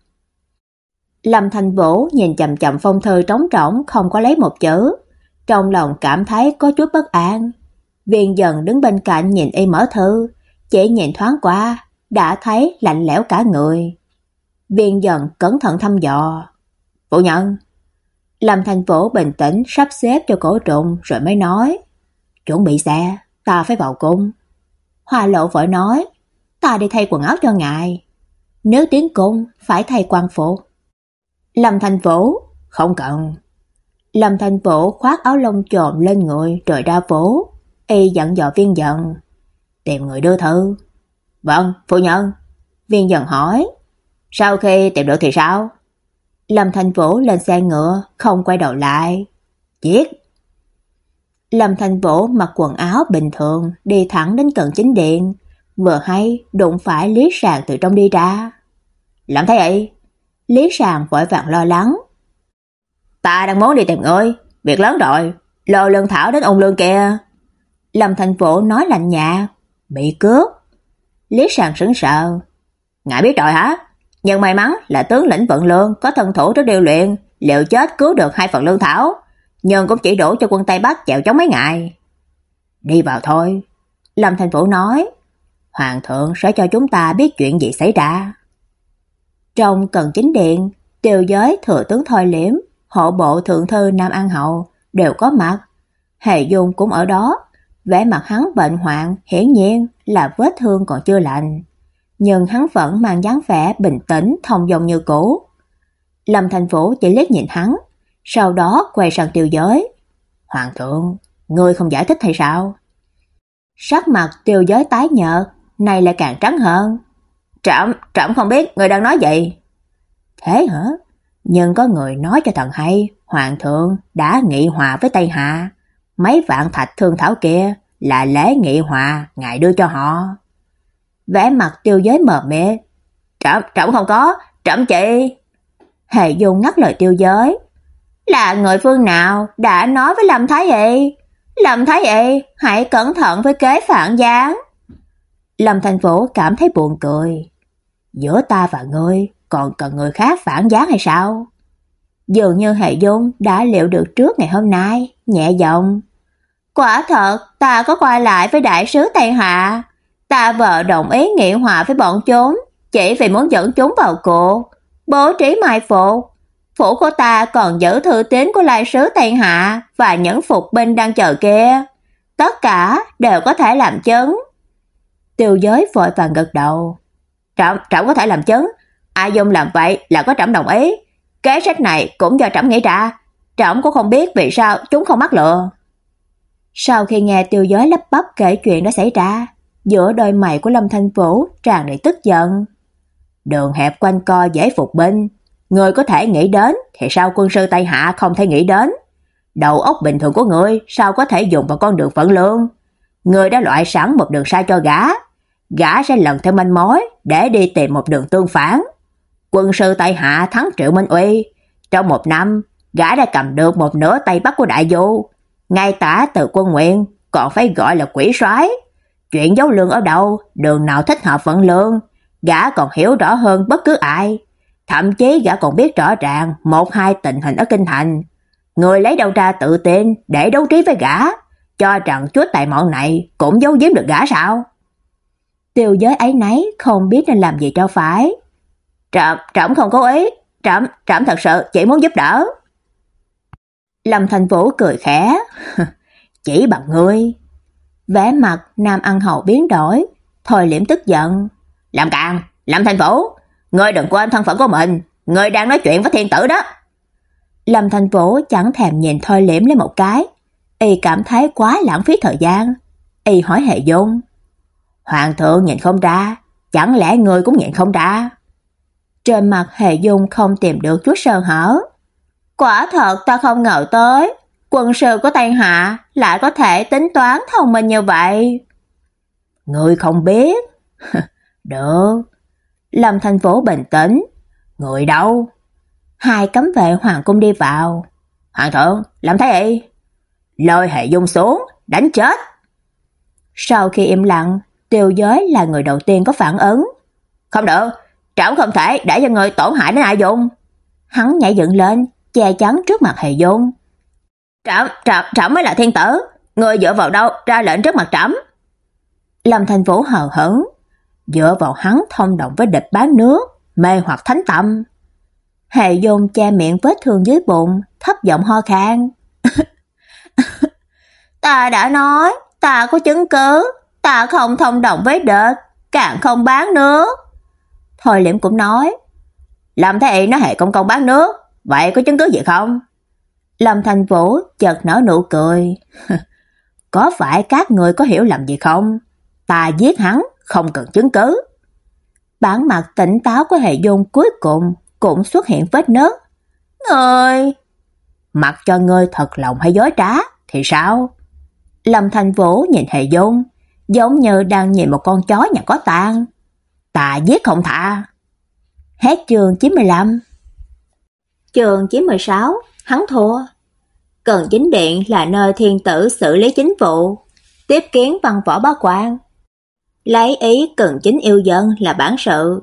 Lâm Thành Vũ nhìn chậm chậm phong thư trống trỏng không có lấy một chữ, trong lòng cảm thấy có chút bất an. Viên dần đứng bên cạnh nhìn y mở thư, chỉ nhìn thoáng qua, đã thấy lạnh lẽo cả người. Viên dần cẩn thận thăm dò. Phụ nhân. Lâm Thành Vũ bình tĩnh sắp xếp cho cổ trùng rồi mới nói. Chuẩn bị xe, ta phải vào cung. Hoa lộ vội nói, ta đi thay quần áo cho ngài. Nếu tiến cung, phải thay quan phục. Lâm Thành Vũ, không cần. Lâm Thành Vũ khoác áo lông trộm lên người rồi ra phố. Y dặn dò viên dần. Tìm người đưa thư. Vâng, phu nhân. Viên dần hỏi. Sau khi tìm được thì sao? Lâm Thành Vũ lên xe ngựa, không quay đầu lại. Giết! Lâm Thành Vũ mặc quần áo bình thường, đi thẳng đến cận chính điện. Vừa hay, đụng phải Lý Sàng từ trong đi ra. làm thế vậy? Lý Sàng vội vàng lo lắng. Ta đang muốn đi tìm ngươi, việc lớn rồi, lô lương thảo đến ông lương kia. Lâm Thành Vũ nói lạnh nhạt, bị cướp. Lý Sàng sững sờ. Ngài biết rồi hả? Nhưng may mắn là tướng lĩnh vận lương có thân thủ rất điều luyện, liệu chết cứu được hai phần lương thảo, nhưng cũng chỉ đủ cho quân Tây Bắc chèo chống mấy ngày. Đi vào thôi. Lâm Thành Vũ nói, Hoàng thượng sẽ cho chúng ta biết chuyện gì xảy ra. Trong cần chính điện, tiêu giới thừa tướng Thôi Liễm, hộ bộ thượng thư Nam An Hậu đều có mặt. Hề Dung cũng ở đó, vẻ mặt hắn bệnh hoạn hiển nhiên là vết thương còn chưa lành, nhưng hắn vẫn mang dáng vẻ bình tĩnh thông dong như cũ. Lâm Thành Vũ chỉ liếc nhìn hắn, sau đó quay sang Tiêu Giới. "Hoàng thượng, ngươi không giải thích hay sao?" Sắc mặt Tiêu Giới tái nhợt, này lại càng trắng hơn. "Trẫm, trẫm không biết người đang nói gì." "Thế hả? Nhưng có người nói cho thần hay, hoàng thượng đã nghị hòa với Tây Hạ, mấy vạn thạch thương thảo kia là lễ nghị hòa ngài đưa cho họ." Vẻ mặt Tiêu Giới mờ mê. "Trẫm, trẫm không có, trẫm chị." Hệ Dung ngắt lời Tiêu Giới. "Là người phương nào đã nói với Lâm Thái Y? Lâm Thái Y, hãy cẩn thận với kế phản gián." Lâm Thành Vũ cảm thấy buồn cười. Giữa ta và ngươi còn cần người khác phản gián hay sao? Dường như Hệ Dung đã liệu được trước ngày hôm nay, nhẹ giọng. Quả thật, ta có quay lại với đại sứ Tây Hạ. Ta vợ đồng ý nghị hòa với bọn chúng, chỉ vì muốn dẫn chúng vào cuộc, bố trí mai phục. Phủ của ta còn giữ thư tín của lai sứ Tây Hạ và những phục binh đang chờ kia. Tất cả đều có thể làm chứng. Tiêu giới vội vàng gật đầu. Trẫm, trẫm có thể làm chứng. Ai Dung làm vậy là có trẫm đồng ý. Kế sách này cũng do trẫm nghĩ ra. Trẫm cũng không biết vì sao chúng không mắc lừa. Sau khi nghe tiêu giới lắp bắp kể chuyện đã xảy ra, giữa đôi mày của Lâm Thanh Vũ tràn đầy tức giận. Đường hẹp quanh co dễ phục binh, người có thể nghĩ đến thì sao quân sư Tây Hạ không thể nghĩ đến? Đầu óc bình thường của người sao có thể dùng vào con đường phận lương? Người đã loại sẵn một đường sai cho gã, gã sẽ lần theo manh mối để đi tìm một đường tương phản. Quân sư Tây Hạ thắng Triệu Minh Uy, trong một năm, gã đã cầm được một nửa Tây Bắc của Đại Du, ngay tả từ quân nguyện còn phải gọi là quỷ soái. Chuyện giấu lương ở đâu, đường nào thích hợp vận lương, gã còn hiểu rõ hơn bất cứ ai. Thậm chí gã còn biết rõ ràng một hai tình hình ở kinh thành. Người lấy đâu ra tự tin để đấu trí với gã, cho rằng chúa tài mọn này cũng giấu giếm được gã sao? Tiêu giới ấy nấy không biết nên làm gì cho phải. Trẫm, trẫm không cố ý, trẫm, trẫm thật sự chỉ muốn giúp đỡ. Lâm Thành Vũ cười khẽ, *laughs* chỉ bằng ngươi. Vẻ mặt Nam Ăn Hậu biến đổi, Thôi Liễm tức giận, làm càng, Lâm Thành Vũ, ngươi đừng quên thân phận của mình, ngươi đang nói chuyện với thiên tử đó. Lâm Thành Vũ chẳng thèm nhìn Thôi Liễm lên một cái, y cảm thấy quá lãng phí thời gian. Y hỏi Hệ Dung, Hoàng thượng nhìn không ra, chẳng lẽ ngươi cũng nhìn không ra? Trên mặt Hề Dung không tìm được chút sơ hở. Quả thật ta không ngờ tới, quân sư của Tây Hạ lại có thể tính toán thông minh như vậy. Người không biết. *laughs* Được. Lâm Thành Vũ bình tĩnh. Người đâu? Hai cấm vệ hoàng cung đi vào. Hoàng thượng, làm thế gì? Lôi hệ dung xuống, đánh chết. Sau khi im lặng, tiêu giới là người đầu tiên có phản ứng. Không được, trẫm không thể để cho người tổn hại đến ai dung. Hắn nhảy dựng lên, che chắn trước mặt Hề Dung. Trẫm, trẫm, trẫm mới là thiên tử, người dựa vào đâu ra lệnh trước mặt trẫm? Lâm Thành Vũ hờ hững, dựa vào hắn thông đồng với địch bán nước, mê hoặc thánh tâm. Hề Dung che miệng vết thương dưới bụng, thấp giọng ho khan. *laughs* ta đã nói, ta có chứng cứ, ta không thông đồng với địch, càng không bán nước. Thôi Liễm cũng nói, làm thế nó hệ công công bán nước, vậy có chứng cứ gì không? Lâm Thành Vũ chợt nở nụ cười. *laughs* có phải các người có hiểu lầm gì không? Ta giết hắn, không cần chứng cứ. Bản mặt tỉnh táo của Hệ Dung cuối cùng cũng xuất hiện vết nứt. Ngươi, mặc cho ngươi thật lòng hay dối trá thì sao? Lâm Thành Vũ nhìn Hệ Dung, giống như đang nhìn một con chó nhà có tang. Ta giết không tha. Hết chương 95 Chương 96 Hắn thua. Cần chính điện là nơi thiên tử xử lý chính vụ Tiếp kiến văn võ bá quan. Lấy ý cần chính yêu dân là bản sự.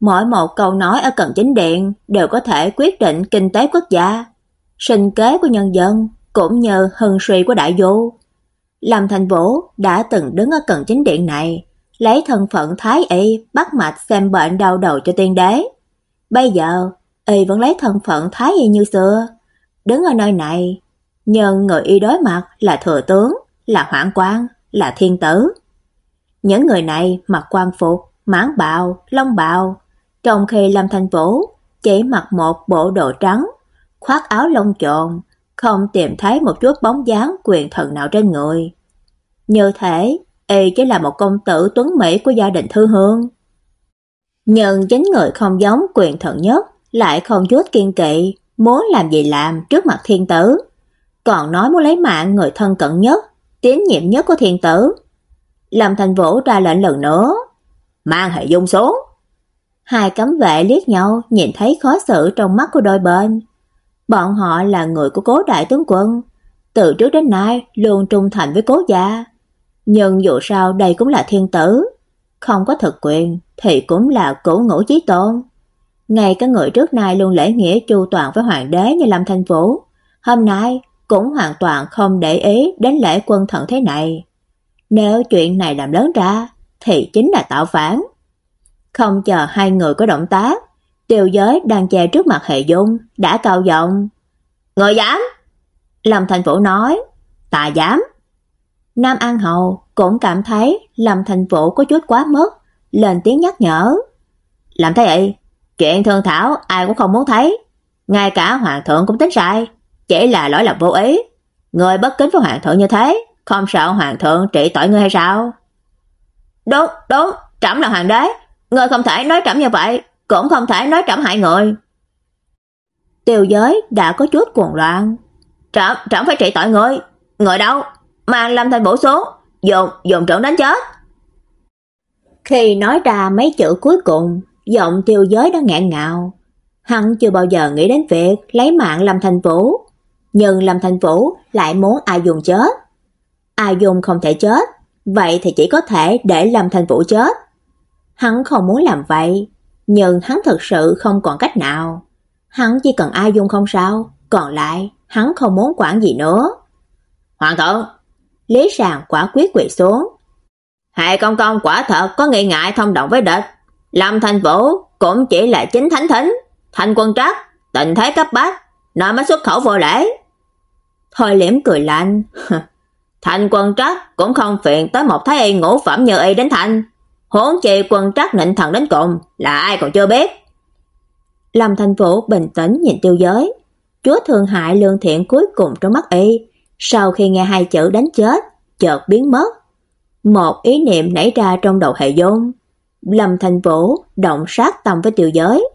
Mỗi một câu nói ở cần chính điện đều có thể quyết định kinh tế quốc gia, sinh kế của nhân dân cũng như hưng suy của đại vô Lâm Thành Vũ đã từng đứng ở cần chính điện này, lấy thân phận thái y bắt mạch xem bệnh đau đầu cho tiên đế. Bây giờ, y vẫn lấy thân phận thái y như xưa, đứng ở nơi này, nhưng người y đối mặt là thừa tướng, là hoạn quan, là thiên tử. Những người này mặc quan phục, mãn bào, long bào, trong khi Lâm Thanh Vũ chỉ mặc một bộ đồ trắng, khoác áo lông tròn, không tìm thấy một chút bóng dáng quyền thần nào trên người. Như thế, y chỉ là một công tử tuấn mỹ của gia đình thư hương. Nhưng chính người không giống quyền thần nhất, lại không chút kiên kỵ, muốn làm gì làm trước mặt thiên tử. Còn nói muốn lấy mạng người thân cận nhất, tín nhiệm nhất của thiên tử. Lâm Thành Vũ ra lệnh lần nữa, mang hệ dung xuống. Hai cấm vệ liếc nhau, nhìn thấy khó xử trong mắt của đôi bên. Bọn họ là người của cố đại tướng quân, từ trước đến nay luôn trung thành với cố gia. Nhưng dù sao đây cũng là thiên tử, không có thực quyền thì cũng là cổ ngũ chí tôn. Ngay cả người trước nay luôn lễ nghĩa chu toàn với hoàng đế như Lâm Thanh Vũ, hôm nay cũng hoàn toàn không để ý đến lễ quân thần thế này. Nếu chuyện này làm lớn ra, thì chính là tạo phản. Không chờ hai người có động tác, Tiêu Giới đang che trước mặt Hệ Dung đã cao giọng: "Người dám?" Lâm Thành Vũ nói: "Ta dám." Nam An Hầu cũng cảm thấy Lâm Thành Vũ có chút quá mức, lên tiếng nhắc nhở. "Làm thế vậy, chuyện thương thảo ai cũng không muốn thấy, ngay cả hoàng thượng cũng tính sai, chỉ là lỗi lầm vô ý. Người bất kính với hoàng thượng như thế, không sợ hoàng thượng trị tội ngươi hay sao?" "Đúng, đúng, trẫm là hoàng đế, Ngươi không thể nói trẫm như vậy, cũng không thể nói trẫm hại người. Tiêu giới đã có chút cuồng loạn. Trẫm, trẫm phải trị tội ngươi. Người đâu? Mang Lâm Thanh bổ xuống, dùng dùng trưởng đánh chết. Khi nói ra mấy chữ cuối cùng, giọng tiêu giới đã nghẹn ngào. Hắn chưa bao giờ nghĩ đến việc lấy mạng Lâm Thanh Vũ, nhưng Lâm Thanh Vũ lại muốn ai dùng chết. Ai dùng không thể chết, vậy thì chỉ có thể để Lâm Thanh Vũ chết. Hắn không muốn làm vậy, nhưng hắn thực sự không còn cách nào. Hắn chỉ cần ai dung không sao, còn lại hắn không muốn quản gì nữa. Hoàng thượng, Lý Sàng quả quyết quỳ xuống. Hệ công công quả thật có nghi ngại thông động với địch. Lâm thành Vũ cũng chỉ là chính thánh thính, thành quân trắc, tình thế cấp bách, nơi mới xuất khẩu vô lễ. Thôi liễm cười lạnh, *laughs* thành quân trắc cũng không phiền tới một thái y ngũ phẩm như y đến thành, Huống chi quân trắc nịnh thần đến cùng là ai còn chưa biết. Lâm Thành Vũ bình tĩnh nhìn tiêu giới. Chúa thương hại lương thiện cuối cùng trong mắt y, sau khi nghe hai chữ đánh chết, chợt biến mất. Một ý niệm nảy ra trong đầu hệ dung. Lâm Thành Vũ động sát tâm với tiêu giới.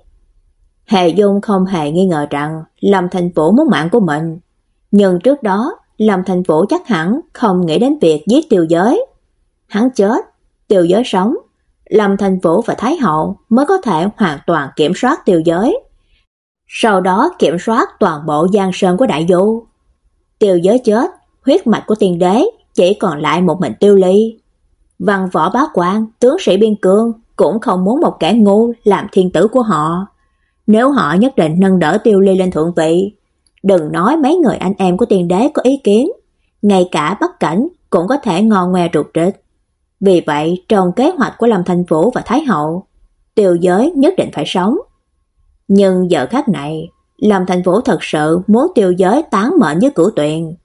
Hệ Dung không hề nghi ngờ rằng Lâm Thành Vũ muốn mạng của mình. Nhưng trước đó, Lâm Thành Vũ chắc hẳn không nghĩ đến việc giết tiêu giới. Hắn chết, tiêu giới sống, Lâm Thành Vũ và Thái Hậu mới có thể hoàn toàn kiểm soát tiêu giới. Sau đó kiểm soát toàn bộ giang sơn của đại du. Tiêu giới chết, huyết mạch của tiên đế chỉ còn lại một mình tiêu ly. Văn võ bá quan, tướng sĩ biên cương cũng không muốn một kẻ ngu làm thiên tử của họ. Nếu họ nhất định nâng đỡ tiêu ly lên thượng vị, đừng nói mấy người anh em của tiên đế có ý kiến, ngay cả bất cảnh cũng có thể ngon ngoe rụt rịch. Vì vậy, trong kế hoạch của Lâm thành Vũ và Thái Hậu, tiêu giới nhất định phải sống. Nhưng giờ khắc này, Lâm thành Vũ thật sự muốn tiêu giới tán mệnh với cửu tuyền.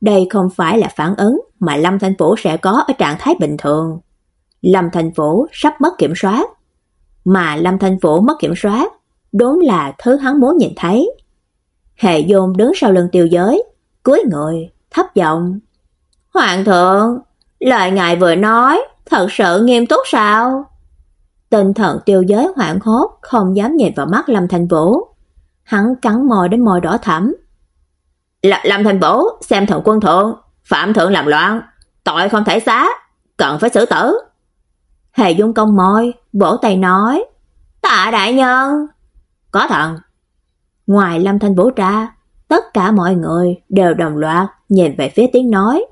Đây không phải là phản ứng mà Lâm thành Vũ sẽ có ở trạng thái bình thường. Lâm thành Vũ sắp mất kiểm soát. Mà Lâm thành Vũ mất kiểm soát, đúng là thứ hắn muốn nhìn thấy. Hệ Dung đứng sau lưng tiêu giới, cúi người, thấp giọng. Hoàng thượng, Lời ngài vừa nói, thật sự nghiêm túc sao? Tinh thần tiêu giới hoảng hốt, không dám nhìn vào mắt Lâm Thành Vũ. Hắn cắn môi đến môi đỏ thẫm. Lâm Thành Vũ, xem thượng quân thượng, phạm thượng làm loạn, tội không thể xá, cần phải xử tử. Hề Dung cong môi, vỗ tay nói, Tạ đại nhân. Có thần. Ngoài Lâm Thanh Vũ ra, tất cả mọi người đều đồng loạt nhìn về phía tiếng nói.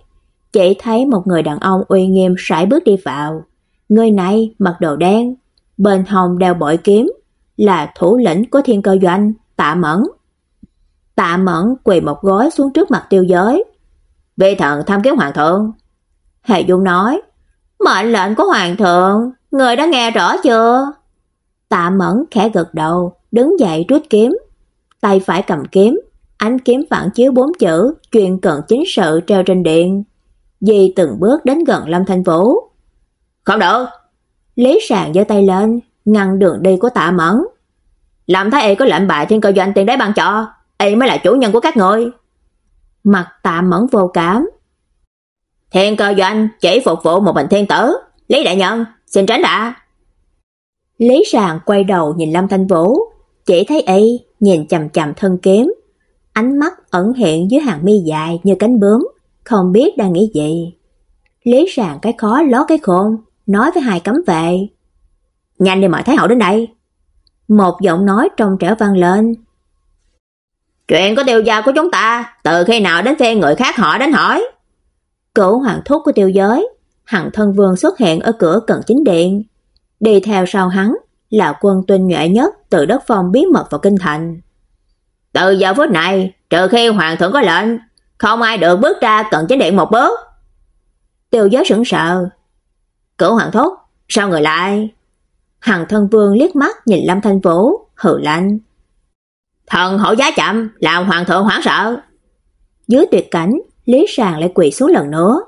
Chỉ thấy một người đàn ông uy nghiêm sải bước đi vào. Người này mặc đồ đen, bên hông đeo bội kiếm, là thủ lĩnh của thiên cơ doanh, Tạ Mẫn. Tạ Mẫn quỳ một gối xuống trước mặt tiêu giới. Vệ thần tham kiến hoàng thượng." Hệ Dung nói, "Mệnh lệnh của hoàng thượng, người đã nghe rõ chưa?" Tạ Mẫn khẽ gật đầu, đứng dậy rút kiếm, tay phải cầm kiếm, ánh kiếm phản chiếu bốn chữ truyền cận chính sự treo trên điện. Di từng bước đến gần Lâm Thanh Vũ. "Không được." Lý Sàng giơ tay lên, ngăn đường đi của Tạ Mẫn. "Làm thái y có lệnh bại thiên cơ doanh tiền đế ban cho, y mới là chủ nhân của các người." Mặt Tạ Mẫn vô cảm. "Thiên cơ doanh chỉ phục vụ một mình thiên tử, Lý đại nhân, xin tránh đã." Lý Sàng quay đầu nhìn Lâm Thanh Vũ, chỉ thấy y nhìn chằm chằm thân kiếm, ánh mắt ẩn hiện dưới hàng mi dài như cánh bướm, không biết đang nghĩ gì. Lý Sàng cái khó ló cái khôn, nói với hai cấm vệ. Nhanh đi mời Thái hậu đến đây. Một giọng nói trong trẻo vang lên. Chuyện của tiêu gia của chúng ta, từ khi nào đến phiên người khác họ đến hỏi. Cửu hoàng thúc của tiêu giới, hằng thân vương xuất hiện ở cửa cận chính điện. Đi theo sau hắn là quân tinh nhuệ nhất từ đất phong bí mật vào kinh thành. Từ giờ phút này, trừ khi hoàng thượng có lệnh, không ai được bước ra cận chính điện một bước. Tiêu giới sững sờ. Cửu hoàng thúc, sao người lại? Hằng thân vương liếc mắt nhìn Lâm Thanh Vũ, hừ lạnh. Thần hổ giá chậm, làm hoàng thượng hoảng sợ. Dưới tuyệt cảnh, Lý Sàng lại quỳ xuống lần nữa.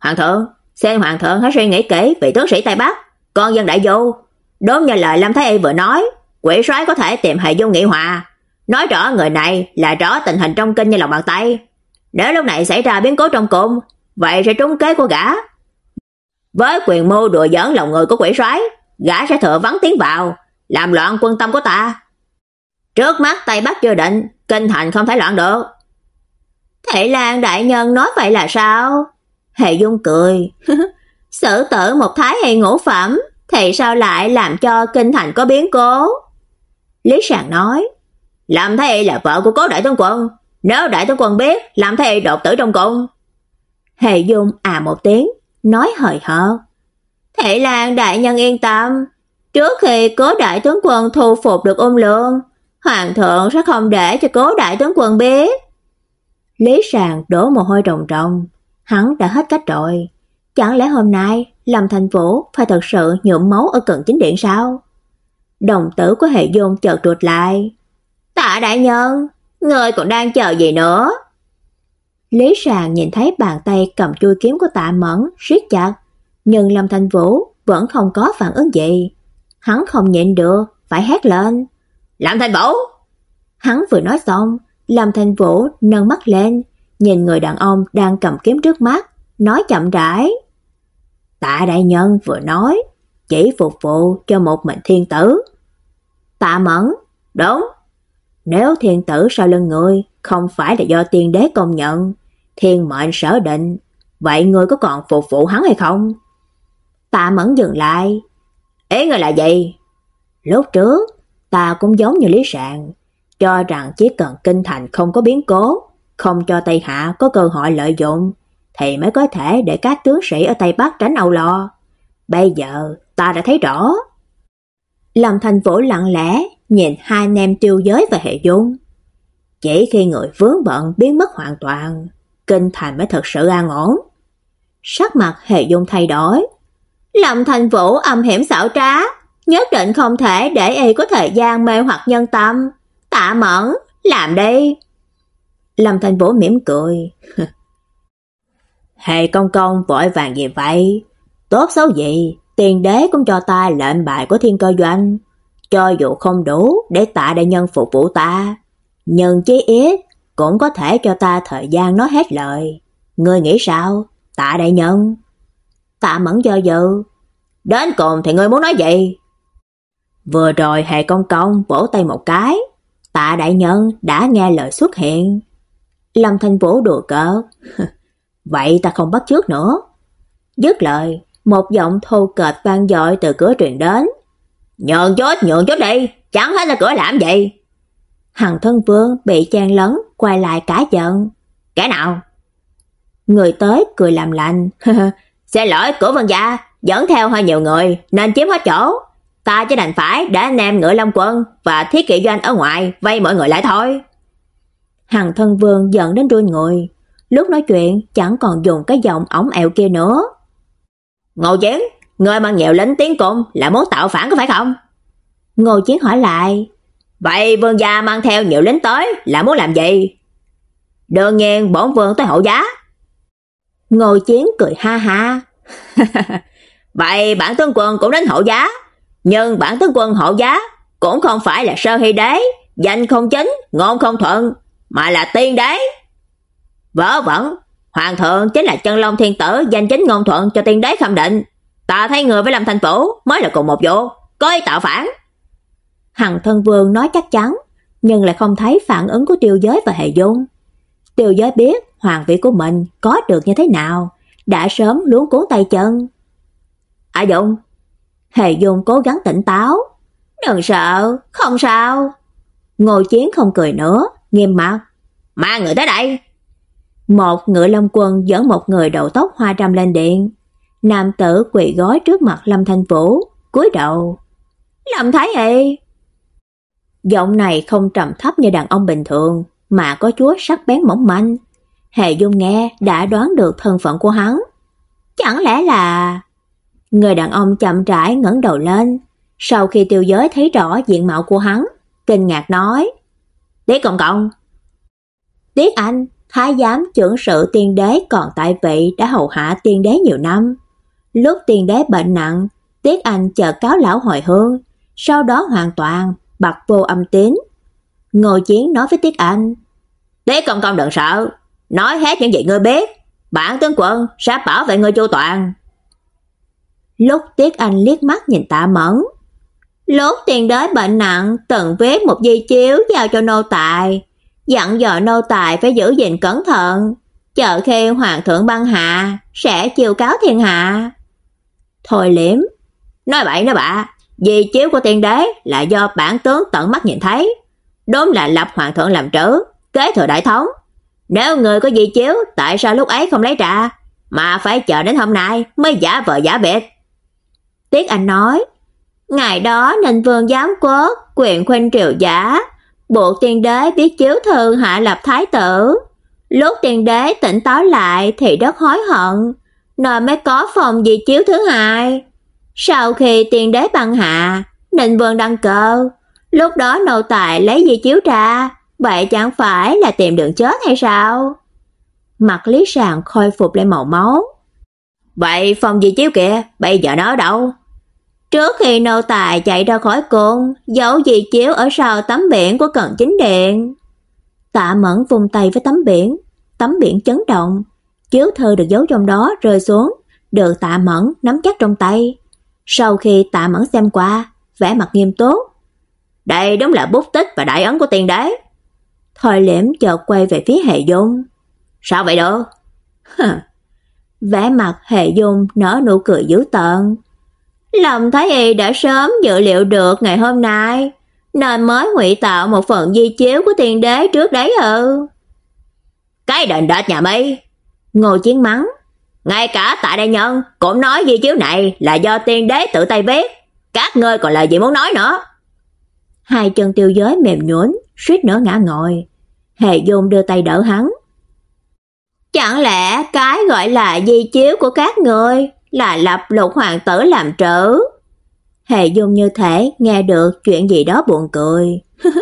Hoàng thượng, xem hoàng thượng hãy suy nghĩ kỹ vị tướng sĩ Tây Bắc, con dân đại du. Đúng như lời Lâm Thái Y vừa nói, quỷ soái có thể tìm hệ dung nghị hòa. Nói rõ người này là rõ tình hình trong kinh như lòng bàn tay. Nếu lúc này xảy ra biến cố trong cung, vậy sẽ trúng kế của gã. Với quyền mưu đùa giỡn lòng người của quỷ soái, gã sẽ thừa vắng tiếng vào, làm loạn quân tâm của ta. Trước mắt Tây Bắc chưa định, kinh thành không thể loạn được. Thệ Lan đại nhân nói vậy là sao? Hề Dung cười. *laughs* sở tử một thái hay ngũ phẩm, thì sao lại làm cho kinh thành có biến cố? Lý Sàng nói, làm thế là vợ của cố đại tướng quân, nếu đại tướng quân biết, làm thế đột tử trong cung. Hề Dung à một tiếng, nói hời hợt. Thể Lan đại nhân yên tâm, trước khi cố đại tướng quân thu phục được ung Lương, hoàng thượng sẽ không để cho cố đại tướng quân biết. Lý Sàng đổ mồ hôi ròng ròng, hắn đã hết cách rồi. Chẳng lẽ hôm nay Lâm Thành Vũ phải thật sự nhuộm máu ở cận chính điện sao? Đồng tử của hệ dung chợt trụt lại. Tạ đại nhân, người còn đang chờ gì nữa? Lý Sàng nhìn thấy bàn tay cầm chui kiếm của tạ mẫn siết chặt, nhưng Lâm Thành Vũ vẫn không có phản ứng gì. Hắn không nhịn được, phải hét lên. Lâm Thành Vũ! Hắn vừa nói xong, Lâm Thanh Vũ nâng mắt lên, nhìn người đàn ông đang cầm kiếm trước mắt, nói chậm rãi. Tạ đại nhân vừa nói, chỉ phục vụ cho một mình thiên tử. Tạ mẫn, đúng. Nếu thiên tử sau lưng người không phải là do tiên đế công nhận, thiên mệnh sở định, vậy người có còn phục vụ hắn hay không? Tạ Mẫn dừng lại. Ý người là gì? Lúc trước, ta cũng giống như Lý Sạng, cho rằng chỉ cần kinh thành không có biến cố, không cho Tây Hạ có cơ hội lợi dụng, thì mới có thể để các tướng sĩ ở Tây Bắc tránh âu lo. Bây giờ, ta đã thấy rõ. Lâm Thành Vũ lặng lẽ nhìn hai anh em tiêu giới và hệ dung. Chỉ khi người vướng bận biến mất hoàn toàn, kinh thành mới thật sự an ổn. Sắc mặt hệ dung thay đổi, Lâm Thành Vũ âm hiểm xảo trá, nhất định không thể để y có thời gian mê hoặc nhân tâm. Tạ Mẫn, làm đi. Lâm Thành Vũ mỉm cười. *laughs* Hệ công công vội vàng gì vậy? Tốt xấu gì, tiền đế cũng cho ta lệnh bài của thiên cơ doanh. Cho dù không đủ để tạ đại nhân phục vụ ta, nhưng chí ít cũng có thể cho ta thời gian nói hết lời. Ngươi nghĩ sao, tạ đại nhân? Tạ mẫn do dự. Đến cùng thì ngươi muốn nói gì? Vừa rồi hệ công công vỗ tay một cái. Tạ đại nhân đã nghe lời xuất hiện. Lâm Thanh Vũ đùa cợt. *laughs* Vậy ta không bắt trước nữa. Dứt lời, một giọng thô kệch vang dội từ cửa truyền đến. Nhường chút, nhường chút đi, chẳng hết ra cửa làm gì. Hằng thân vương bị chen lấn, quay lại cả giận. kẻ nào? Người tới cười làm lành. *laughs* Xe lỗi cửa vân gia, dẫn theo hơi nhiều người nên chiếm hết chỗ. Ta chỉ đành phải để anh em ngựa Long quân và thiết kỵ doanh ở ngoài vây mọi người lại thôi. Hằng thân vương giận đến run người. Lúc nói chuyện chẳng còn dùng cái giọng ống ẹo kia nữa. Ngô Chiến, người mang nhiều lính tiến cung là muốn tạo phản có phải không? Ngô Chiến hỏi lại. Vậy vương gia mang theo nhiều lính tới là muốn làm gì? Đương nhiên bổn vương tới hậu giá. Ngô Chiến cười ha ha. *laughs* Vậy bản tướng quân cũng đến hậu giá, nhưng bản tướng quân hậu giá cũng không phải là sơ hy đế, danh không chính, ngôn không thuận, mà là tiên đế. Vớ vẩn, hoàng thượng chính là chân long thiên tử danh chính ngôn thuận cho tiên đế khâm định. Ta thấy người với Lâm Thành Phủ mới là cùng một vụ, có ý tạo phản. Hằng thân vương nói chắc chắn, nhưng lại không thấy phản ứng của tiêu giới và hệ dung. Tiêu giới biết hoàng vị của mình có được như thế nào, đã sớm luống cuốn tay chân. À Dung, Hề Dung cố gắng tỉnh táo. Đừng sợ, không sao. Ngô Chiến không cười nữa, nghiêm mặt. Mang người tới đây. Một ngựa lâm quân dẫn một người đầu tóc hoa râm lên điện. Nam tử quỳ gói trước mặt Lâm Thanh Vũ, cúi đầu. Lâm Thái y." Giọng này không trầm thấp như đàn ông bình thường, mà có chúa sắc bén mỏng manh. Hề Dung nghe đã đoán được thân phận của hắn. Chẳng lẽ là... Người đàn ông chậm rãi ngẩng đầu lên, sau khi tiêu giới thấy rõ diện mạo của hắn, kinh ngạc nói: "Tiết Công Công." "Tiết anh, thái giám trưởng sự tiên đế còn tại vị đã hầu hạ tiên đế nhiều năm. Lúc tiên đế bệnh nặng, Tiết anh chờ cáo lão hồi hương, sau đó hoàn toàn bật vô âm tín." Ngô Chiến nói với Tiết Anh: "Tiết Công Công đừng sợ, nói hết những gì ngươi biết, bản tướng quân sẽ bảo vệ ngươi chu toàn." Lúc Tiết Anh liếc mắt nhìn Tạ Mẫn, Lốt tiền đế bệnh nặng, tận viết một di chiếu giao cho nô tài, dặn dò nô tài phải giữ gìn cẩn thận, chờ khi hoàng thượng băng hạ sẽ chiêu cáo thiên hạ. Thôi liếm, nói bậy nói bạ, di chiếu của tiên đế là do bản tướng tận mắt nhìn thấy, đốn là lập hoàng thượng làm trữ, kế thừa đại thống. Nếu người có di chiếu, tại sao lúc ấy không lấy ra, mà phải chờ đến hôm nay mới giả vờ giả biệt? Tiết Anh nói, ngày đó nên vương giám quốc, quyền khuynh triều giả, bộ tiên đế viết chiếu thư hạ lập thái tử. Lúc tiên đế tỉnh táo lại thì rất hối hận, nên mới có phòng di chiếu thứ hai. Sau khi tiên đế băng hạ, Ninh Vương đăng cơ, lúc đó nô tài lấy di chiếu ra, vậy chẳng phải là tìm đường chết hay sao? Mặt Lý Sàng khôi phục lại màu máu. Vậy phòng di chiếu kìa, bây giờ nó ở đâu? Trước khi nô tài chạy ra khỏi cung, giấu gì chiếu ở sau tấm biển của cận chính điện. Tạ Mẫn vùng tay với tấm biển, tấm biển chấn động, chiếu thư được giấu trong đó rơi xuống, được Tạ Mẫn nắm chắc trong tay. Sau khi Tạ Mẫn xem qua, vẻ mặt nghiêm túc. Đây đúng là bút tích và đại ấn của tiền đế. Thôi liễm chợt quay về phía Hệ Dung. Sao vậy đâu? *laughs* vẻ mặt Hệ Dung nở nụ cười dữ tợn. Lâm Thái Y đã sớm dự liệu được ngày hôm nay, nên mới ngụy tạo một phần di chiếu của tiền đế trước đấy ư. Cái đền đệt nhà mi. Ngô Chiến mắng. Ngay cả tại đại nhân cũng nói di chiếu này là do tiên đế tự tay viết. Các ngươi còn lời gì muốn nói nữa? Hai chân tiêu giới mềm nhũn, suýt nữa ngã ngồi. Hề Dung đưa tay đỡ hắn. Chẳng lẽ cái gọi là di chiếu của các người là lập lục hoàng tử làm trữ. Hệ Dung như thể nghe được chuyện gì đó buồn cười. *laughs*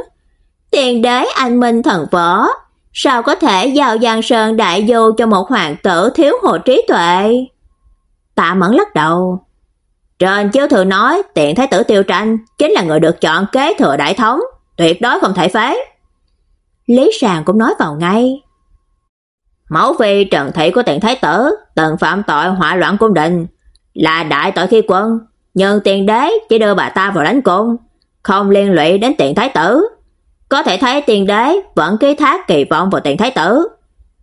Tiền đế anh minh thần võ, sao có thể giao Giang Sơn đại du cho một hoàng tử thiếu hồ trí tuệ? Tạ Mẫn lắc đầu. Trên chiếu thừa nói tiện thái tử Tiêu Tranh chính là người được chọn kế thừa đại thống, tuyệt đối không thể phế. Lý Sàng cũng nói vào ngay. Mẫu phi Trần Thị của tiền thái tử từng phạm tội hỏa loạn cung đình, là đại tội khi quân, nhưng tiền đế chỉ đưa bà ta vào đánh cung, không liên lụy đến tiền thái tử. Có thể thấy tiền đế vẫn ký thác kỳ vọng vào tiền thái tử.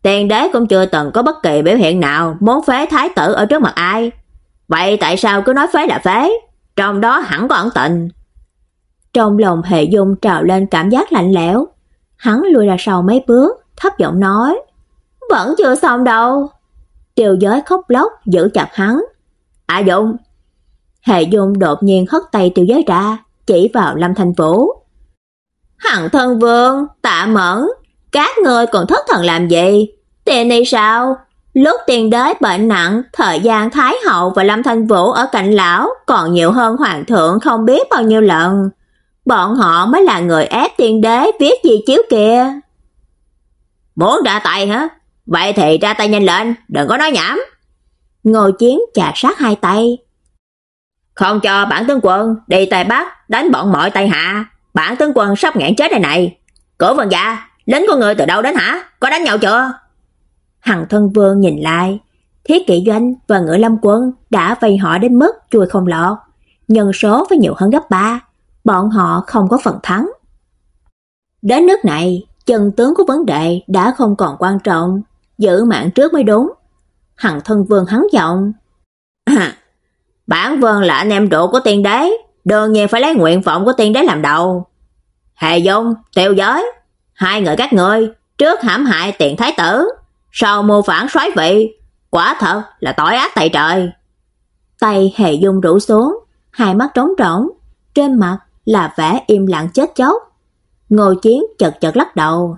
Tiền đế cũng chưa từng có bất kỳ biểu hiện nào muốn phế thái tử ở trước mặt ai. Vậy tại sao cứ nói phế là phế? Trong đó hẳn có ẩn tình, Trong lòng Hệ Dung trào lên cảm giác lạnh lẽo. Hắn lùi ra sau mấy bước, thấp giọng nói: "Vẫn chưa xong đâu." Tiêu Giới khóc lóc giữ chặt hắn. "A Dung." Hệ Dung đột nhiên hất tay Tiêu Giới ra, chỉ vào Lâm Thành Vũ. "Hằng thân vương, Tạ Mẫn, các ngươi còn thất thần làm gì? Tiền này sao? Lúc tiền đế bệnh nặng, thời gian Thái hậu và Lâm Thanh Vũ ở cạnh lão còn nhiều hơn hoàng thượng không biết bao nhiêu lần. Bọn họ mới là người ép tiền đế viết gì chiếu kìa. Muốn ra tay hả? Vậy thì ra tay nhanh lên, đừng có nói nhảm. Ngô Chiến chà sát hai tay. Không cho bản tướng quân đi Tây Bắc đánh bọn mọi Tây Hạ, bản tướng quân sắp nghẹn chết đây này. Cổ vân Dạ, lính của người từ đâu đến hả? Có đánh nhau chưa? Hằng thân vương nhìn lại, thiết kỵ doanh và ngựa lâm quân đã vây họ đến mức chui không lọt. Nhân số phải nhiều hơn gấp 3, bọn họ không có phần thắng. Đến nước này, chân tướng của vấn đề đã không còn quan trọng, giữ mạng trước mới đúng. Hằng thân vương hắn giọng. À, bản vương là anh em ruột của tiên đế, đương nhiên phải lấy nguyện vọng của tiên đế làm đầu. Hề Dung, Tiêu Giới, hai người các ngươi trước hãm hại tiền thái tử, sau mưu phản soái vị, quả thật là tội ác tày trời. Tay Hề Dung rủ xuống, hai mắt trống rỗng, trên mặt là vẻ im lặng chết chóc. Ngô Chiến chật chật lắc đầu.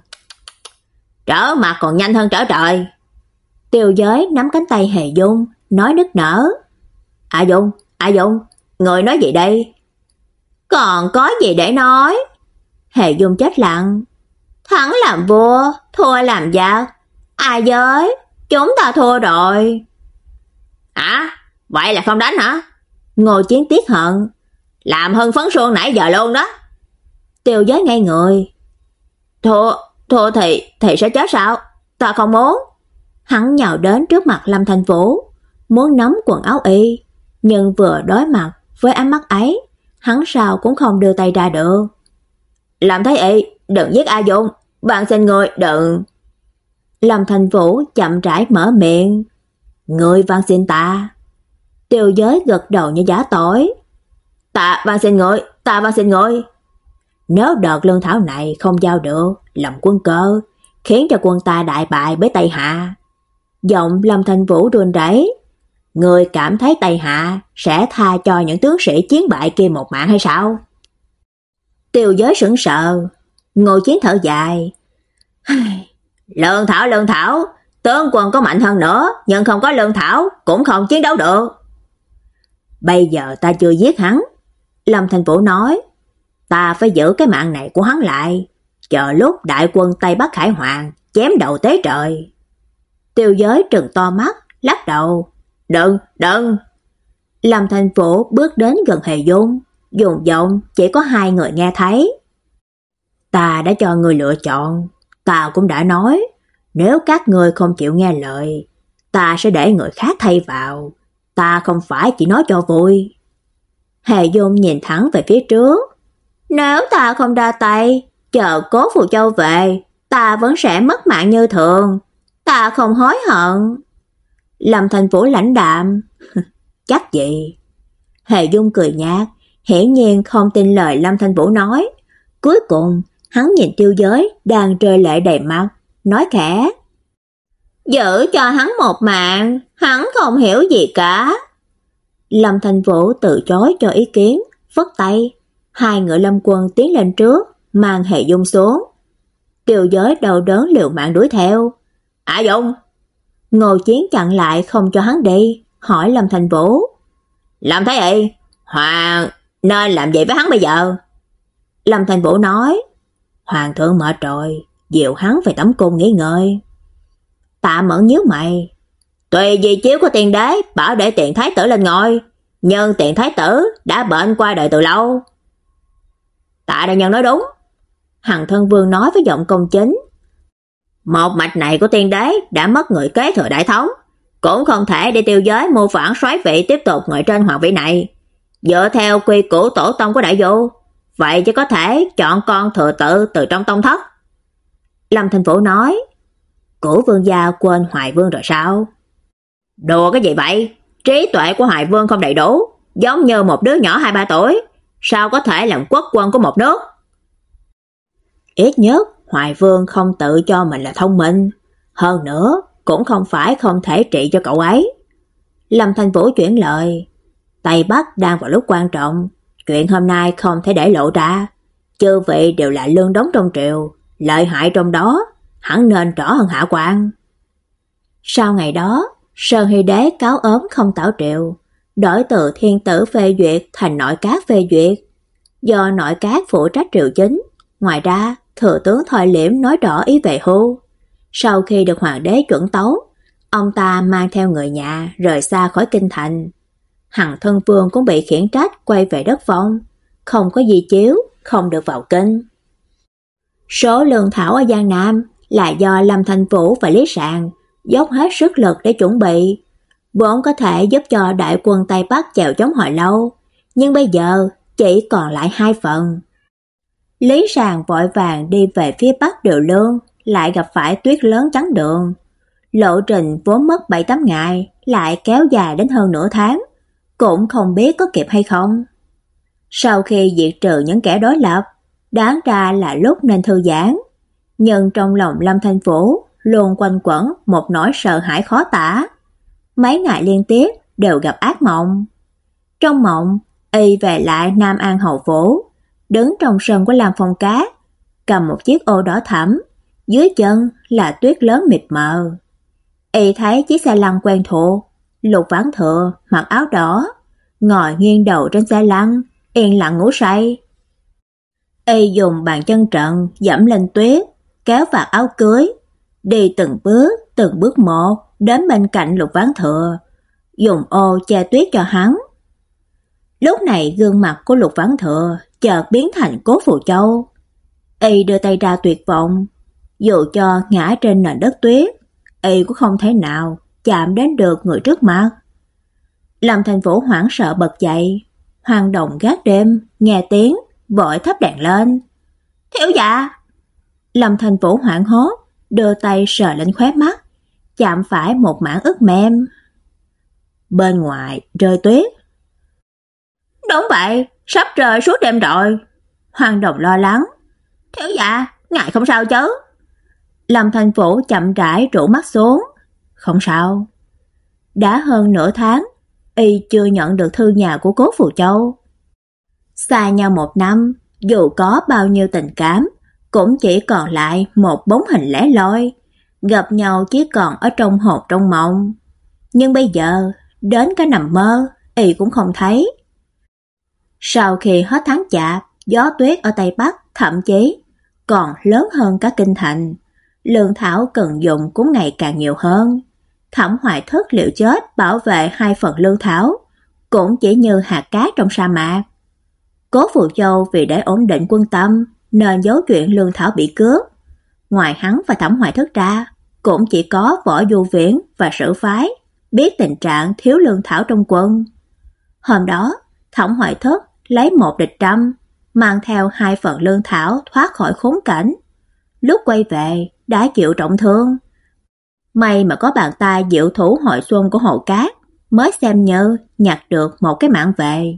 Trở mặt còn nhanh hơn trở trời. Tiêu giới nắm cánh tay Hề Dung, nói nức nở. À Dung, à Dung, người nói gì đây? Còn có gì để nói? Hề Dung chết lặng. Thắng làm vua, thua làm giặc. À giới, chúng ta thua rồi. À, vậy là không đánh hả? Ngô Chiến tiếc hận, làm hơn phấn xuân nãy giờ luôn đó. Tiêu giới ngay người. Thua, thua thị, thị sẽ chết sao? Ta không muốn. Hắn nhào đến trước mặt Lâm Thành Vũ, muốn nắm quần áo y, nhưng vừa đối mặt với ánh mắt ấy, hắn sao cũng không đưa tay ra được. Làm thấy y, đừng giết A Dung, bạn xin người đừng. Lâm Thành Vũ chậm rãi mở miệng. Người van xin ta. Tiêu giới gật đầu như giả tỏi. Ta van xin ngồi ta van xin ngồi nếu đợt lương thảo này không giao được, lầm quân cơ, khiến cho quân ta đại bại với Tây Hạ. Giọng Lâm Thành Vũ run rẩy. Người cảm thấy Tây Hạ sẽ tha cho những tướng sĩ chiến bại kia một mạng hay sao? Tiêu giới sững sờ, ngồi chiến thở dài. *sighs* Lương thảo lương thảo, tướng quân có mạnh hơn nữa, nhưng không có lương thảo cũng không chiến đấu được. Bây giờ ta chưa giết hắn, Lâm Thành Vũ nói, ta phải giữ cái mạng này của hắn lại, chờ lúc đại quân Tây Bắc Hải Hoàng chém đầu tế trời. Tiêu giới trừng to mắt, lắc đầu, "Đừng, đừng." Lâm Thành Phổ bước đến gần Hề Dung, dùng giọng chỉ có hai người nghe thấy. "Ta đã cho người lựa chọn, ta cũng đã nói, nếu các người không chịu nghe lời, ta sẽ để người khác thay vào, ta không phải chỉ nói cho vui." Hề Dung nhìn thẳng về phía trước. Nếu ta không ra tay, chờ cố phù châu về, ta vẫn sẽ mất mạng như thường. Ta không hối hận. Lâm Thành Vũ lãnh đạm. *laughs* Chắc gì? Hề Dung cười nhạt, hiển nhiên không tin lời Lâm Thành Vũ nói. Cuối cùng, hắn nhìn tiêu giới đang rơi lệ đầy mặt, nói khẽ. Giữ cho hắn một mạng, hắn không hiểu gì cả. Lâm Thành Vũ từ chối cho ý kiến, phất tay. Hai ngựa lâm quân tiến lên trước, mang hệ dung xuống. kiều giới đầu đớn liều mạng đuổi theo. À Dung! Ngô Chiến chặn lại không cho hắn đi, hỏi Lâm Thành Vũ. Làm thế vậy? Hoàng nên làm gì với hắn bây giờ? Lâm Thành Vũ nói. Hoàng thượng mệt rồi, dịu hắn về tấm cung nghỉ ngơi. Tạ mẫn nhíu mày, Tùy di chiếu của tiền đế bảo để tiện thái tử lên ngôi, nhưng tiện thái tử đã bệnh qua đời từ lâu. Tạ đại nhân nói đúng. Hằng thân vương nói với giọng công chính. Một mạch này của tiên đế đã mất người kế thừa đại thống, cũng không thể để tiêu giới mưu phản soái vị tiếp tục ngồi trên hoàng vị này. Dựa theo quy củ tổ tông của đại vô, vậy chỉ có thể chọn con thừa tự từ trong tông thất. Lâm Thành Vũ nói, Cổ vương gia quên Hoài Vương rồi sao? Đùa cái gì vậy? Trí tuệ của Hoài Vương không đầy đủ, giống như một đứa nhỏ 2-3 tuổi, sao có thể làm quốc quân của một nước? Ít nhất, Hoài Vương không tự cho mình là thông minh, hơn nữa cũng không phải không thể trị cho cậu ấy. Lâm Thanh Vũ chuyển lời, Tây Bắc đang vào lúc quan trọng, chuyện hôm nay không thể để lộ ra, chư vị đều là lương đóng trong triều, lợi hại trong đó, hẳn nên rõ hơn hạ quan. Sau ngày đó, Sơn Hy Đế cáo ốm không tảo triệu, đổi từ thiên tử phê duyệt thành nội các phê duyệt. Do nội các phụ trách triệu chính, ngoài ra, thừa tướng Thôi Liễm nói rõ ý về hưu. Sau khi được hoàng đế chuẩn tấu, ông ta mang theo người nhà rời xa khỏi kinh thành. Hằng thân vương cũng bị khiển trách quay về đất phong, không có gì chiếu, không được vào kinh. Số lương thảo ở Giang Nam là do Lâm Thanh Vũ và Lý Sàng dốc hết sức lực để chuẩn bị, vốn có thể giúp cho đại quân Tây Bắc chèo chống hồi lâu, nhưng bây giờ chỉ còn lại hai phần. Lý Sàng vội vàng đi về phía Bắc Điều Lương, lại gặp phải tuyết lớn chắn đường. Lộ trình vốn mất 7-8 ngày, lại kéo dài đến hơn nửa tháng, cũng không biết có kịp hay không. Sau khi diệt trừ những kẻ đối lập, đáng ra là lúc nên thư giãn, nhưng trong lòng Lâm Thanh Vũ luôn quanh quẩn một nỗi sợ hãi khó tả. Mấy ngày liên tiếp đều gặp ác mộng. Trong mộng, y về lại Nam An Hậu Phủ, đứng trong sân của Lam Phong Cá, cầm một chiếc ô đỏ thẫm, dưới chân là tuyết lớn mịt mờ. Y thấy chiếc xe lăn quen thuộc, Lục Vãn Thừa mặc áo đỏ, ngồi nghiêng đầu trên xe lăn, yên lặng ngủ say. Y dùng bàn chân trận dẫm lên tuyết, kéo vạt áo cưới, đi từng bước, từng bước một đến bên cạnh Lục Vãn Thừa, dùng ô che tuyết cho hắn. Lúc này gương mặt của Lục Vãn Thừa chợt biến thành Cố Phù Châu. Y đưa tay ra tuyệt vọng, dù cho ngã trên nền đất tuyết, y cũng không thể nào chạm đến được người trước mặt. Lâm Thành Vũ hoảng sợ bật dậy, hoang động gác đêm, nghe tiếng, vội thắp đèn lên. "Thiếu dạ!" Lâm Thành Vũ hoảng hốt, đưa tay sờ lên khóe mắt, chạm phải một mảng ướt mềm. Bên ngoài rơi tuyết. "Đúng vậy, sắp trời suốt đêm rồi." Hoàng Đồng lo lắng. "Thiếu dạ, ngài không sao chứ?" Lâm Thành Vũ chậm rãi rũ mắt xuống. "Không sao." Đã hơn nửa tháng, y chưa nhận được thư nhà của Cố Phù Châu. Xa nhau một năm, dù có bao nhiêu tình cảm, cũng chỉ còn lại một bóng hình lẻ loi, gặp nhau chỉ còn ở trong hồn trong mộng. Nhưng bây giờ, đến cái nằm mơ, y cũng không thấy. Sau khi hết tháng chạp, gió tuyết ở Tây Bắc thậm chí còn lớn hơn cả kinh thành. Lương thảo cần dùng cũng ngày càng nhiều hơn. Thẩm hoại Thất liệu chết bảo vệ hai phần lương thảo, cũng chỉ như hạt cát trong sa mạc. Cố Phù Châu vì để ổn định quân tâm nên giấu chuyện lương thảo bị cướp. Ngoài hắn và Thẩm Hoài Thất ra, cũng chỉ có Võ Du Viễn và Sử Phái biết tình trạng thiếu lương thảo trong quân. Hôm đó, Thẩm Hoài Thất lấy một địch trăm, mang theo hai phần lương thảo thoát khỏi khốn cảnh. Lúc quay về, đã chịu trọng thương. May mà có bàn tay diệu thủ hội xuân của Hồ Cát, mới xem như nhặt được một cái mạng về.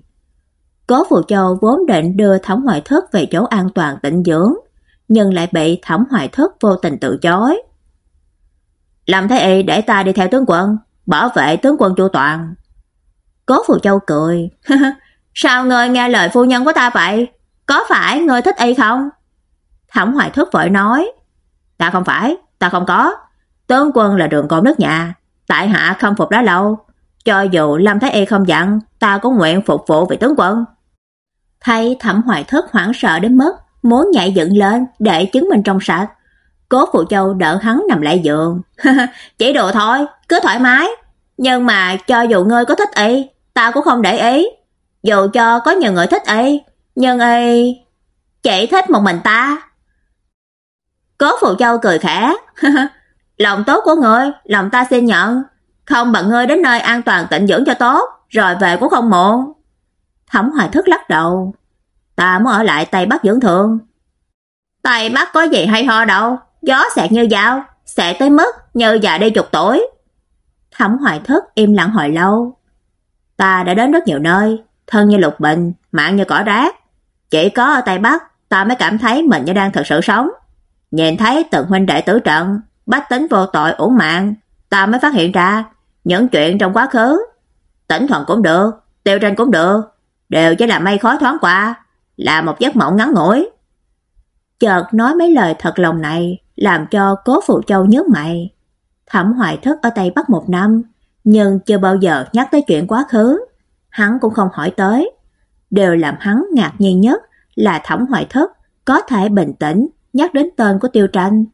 Cố Phù Châu vốn định đưa Thẩm Hoài Thất về chỗ an toàn tĩnh dưỡng, nhưng lại bị Thẩm Hoài Thất vô tình từ chối. Lâm Thái y để ta đi theo tướng quân, bảo vệ tướng quân Chu Toàn. Cố Phù Châu cười. *laughs* Sao ngươi nghe lời phu nhân của ta vậy? Có phải ngươi thích y không? Thẩm Hoài Thất vội nói. Ta không phải, ta không có. Tướng quân là đường con nước nhà, tại hạ không phục đã lâu. Cho dù Lâm Thái Y không dặn, ta cũng nguyện phục vụ vị tướng quân. Thấy Thẩm Hoài Thất hoảng sợ đến mức muốn nhảy dựng lên để chứng minh trong sạch. Cố Phụ Châu đỡ hắn nằm lại giường. *laughs* "Chỉ đồ thôi, cứ thoải mái, nhưng mà cho dù ngươi có thích y, ta cũng không để ý. Dù cho có nhiều người thích y, nhưng y chỉ thích một mình ta." Cố Phụ Châu cười khẽ. *laughs* "Lòng tốt của ngươi, lòng ta xin nhận, không bằng ngươi đến nơi an toàn tịnh dưỡng cho tốt, rồi về cũng không muộn." Thẩm Hoài Thức lắc đầu. Ta muốn ở lại Tây Bắc dưỡng thương. Tây Bắc có gì hay ho đâu, gió sẹt như dao, sẽ tới mức như già đi chục tuổi. Thẩm Hoài Thức im lặng hồi lâu. Ta đã đến rất nhiều nơi, thân như Lục Bình, mạng như cỏ rác. Chỉ có ở Tây Bắc ta mới cảm thấy mình như đang thật sự sống. Nhìn thấy từng huynh đệ tử trận, bách tính vô tội uổng mạng, ta mới phát hiện ra những chuyện trong quá khứ. Tỉnh thuận cũng được, tiêu tranh cũng được, đều chỉ là mây khói thoáng qua, là một giấc mộng ngắn ngủi. Chợt nói mấy lời thật lòng này, làm cho Cố Phụ Châu nhớ mày. Thẩm Hoài Thất ở Tây Bắc một năm, nhưng chưa bao giờ nhắc tới chuyện quá khứ, hắn cũng không hỏi tới. Điều làm hắn ngạc nhiên nhất là Thẩm Hoài Thất có thể bình tĩnh nhắc đến tên của Tiêu Tranh.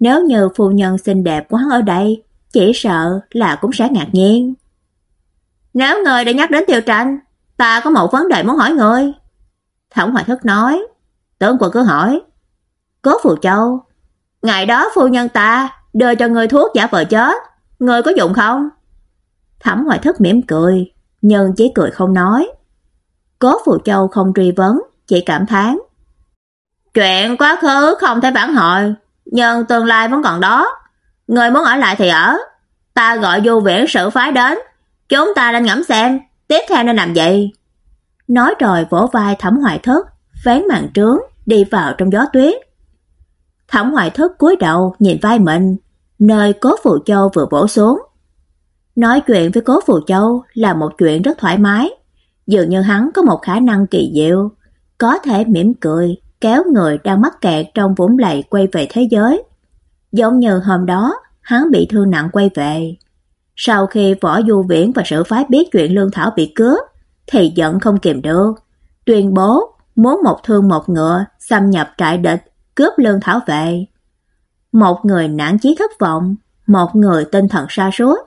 Nếu như phu nhân xinh đẹp của hắn ở đây, chỉ sợ là cũng sẽ ngạc nhiên. Nếu người đã nhắc đến Tiêu Tranh, ta có một vấn đề muốn hỏi người. Thẩm Hoài Thất nói, tướng quân cứ hỏi. Cố Phù Châu, ngày đó phu nhân ta đưa cho người thuốc giả vờ chết, người có dụng không? Thẩm Hoài Thất mỉm cười, nhưng chỉ cười không nói. Cố Phù Châu không truy vấn, chỉ cảm thán. Chuyện quá khứ không thể vãn hồi, nhưng tương lai vẫn còn đó. Người muốn ở lại thì ở. Ta gọi Du Viễn sự phái đến, chúng ta đang ngẫm xem tiếp theo nên làm gì. Nói rồi vỗ vai Thẩm Hoài Thất, vén màn trướng đi vào trong gió tuyết. Thẩm Hoài Thất cúi đầu nhìn vai mình, nơi Cố Phù Châu vừa bổ xuống. Nói chuyện với Cố Phù Châu là một chuyện rất thoải mái, dường như hắn có một khả năng kỳ diệu, có thể mỉm cười, kéo người đang mắc kẹt trong vũng lầy quay về thế giới. Giống như hôm đó, hắn bị thương nặng quay về. Sau khi Võ Du Viễn và Sử Phái biết chuyện Lương Thảo bị cướp, thì giận không kìm được, tuyên bố muốn một thương một ngựa xâm nhập trại địch, cướp Lương Thảo về. Một người nản chí thất vọng, một người tinh thần sa sút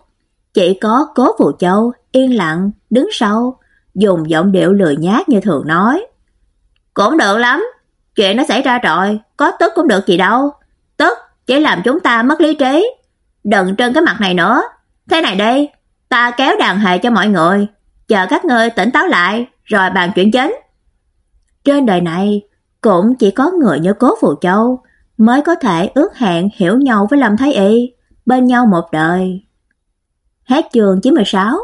chỉ có Cố Phù Châu yên lặng đứng sau, dùng giọng điệu lười nhác như thường nói: "Cũng được lắm, chuyện nó xảy ra rồi, có tức cũng được gì đâu, tức chỉ làm chúng ta mất lý trí. Đừng trơn cái mặt này nữa. Thế này đi, ta kéo đàn hề cho mọi người, chờ các ngươi tỉnh táo lại rồi bàn chuyện chính." Trên đời này cũng chỉ có người như Cố Phù Châu mới có thể ước hẹn hiểu nhau với Lâm Thái Y, bên nhau một đời. Hết chương 96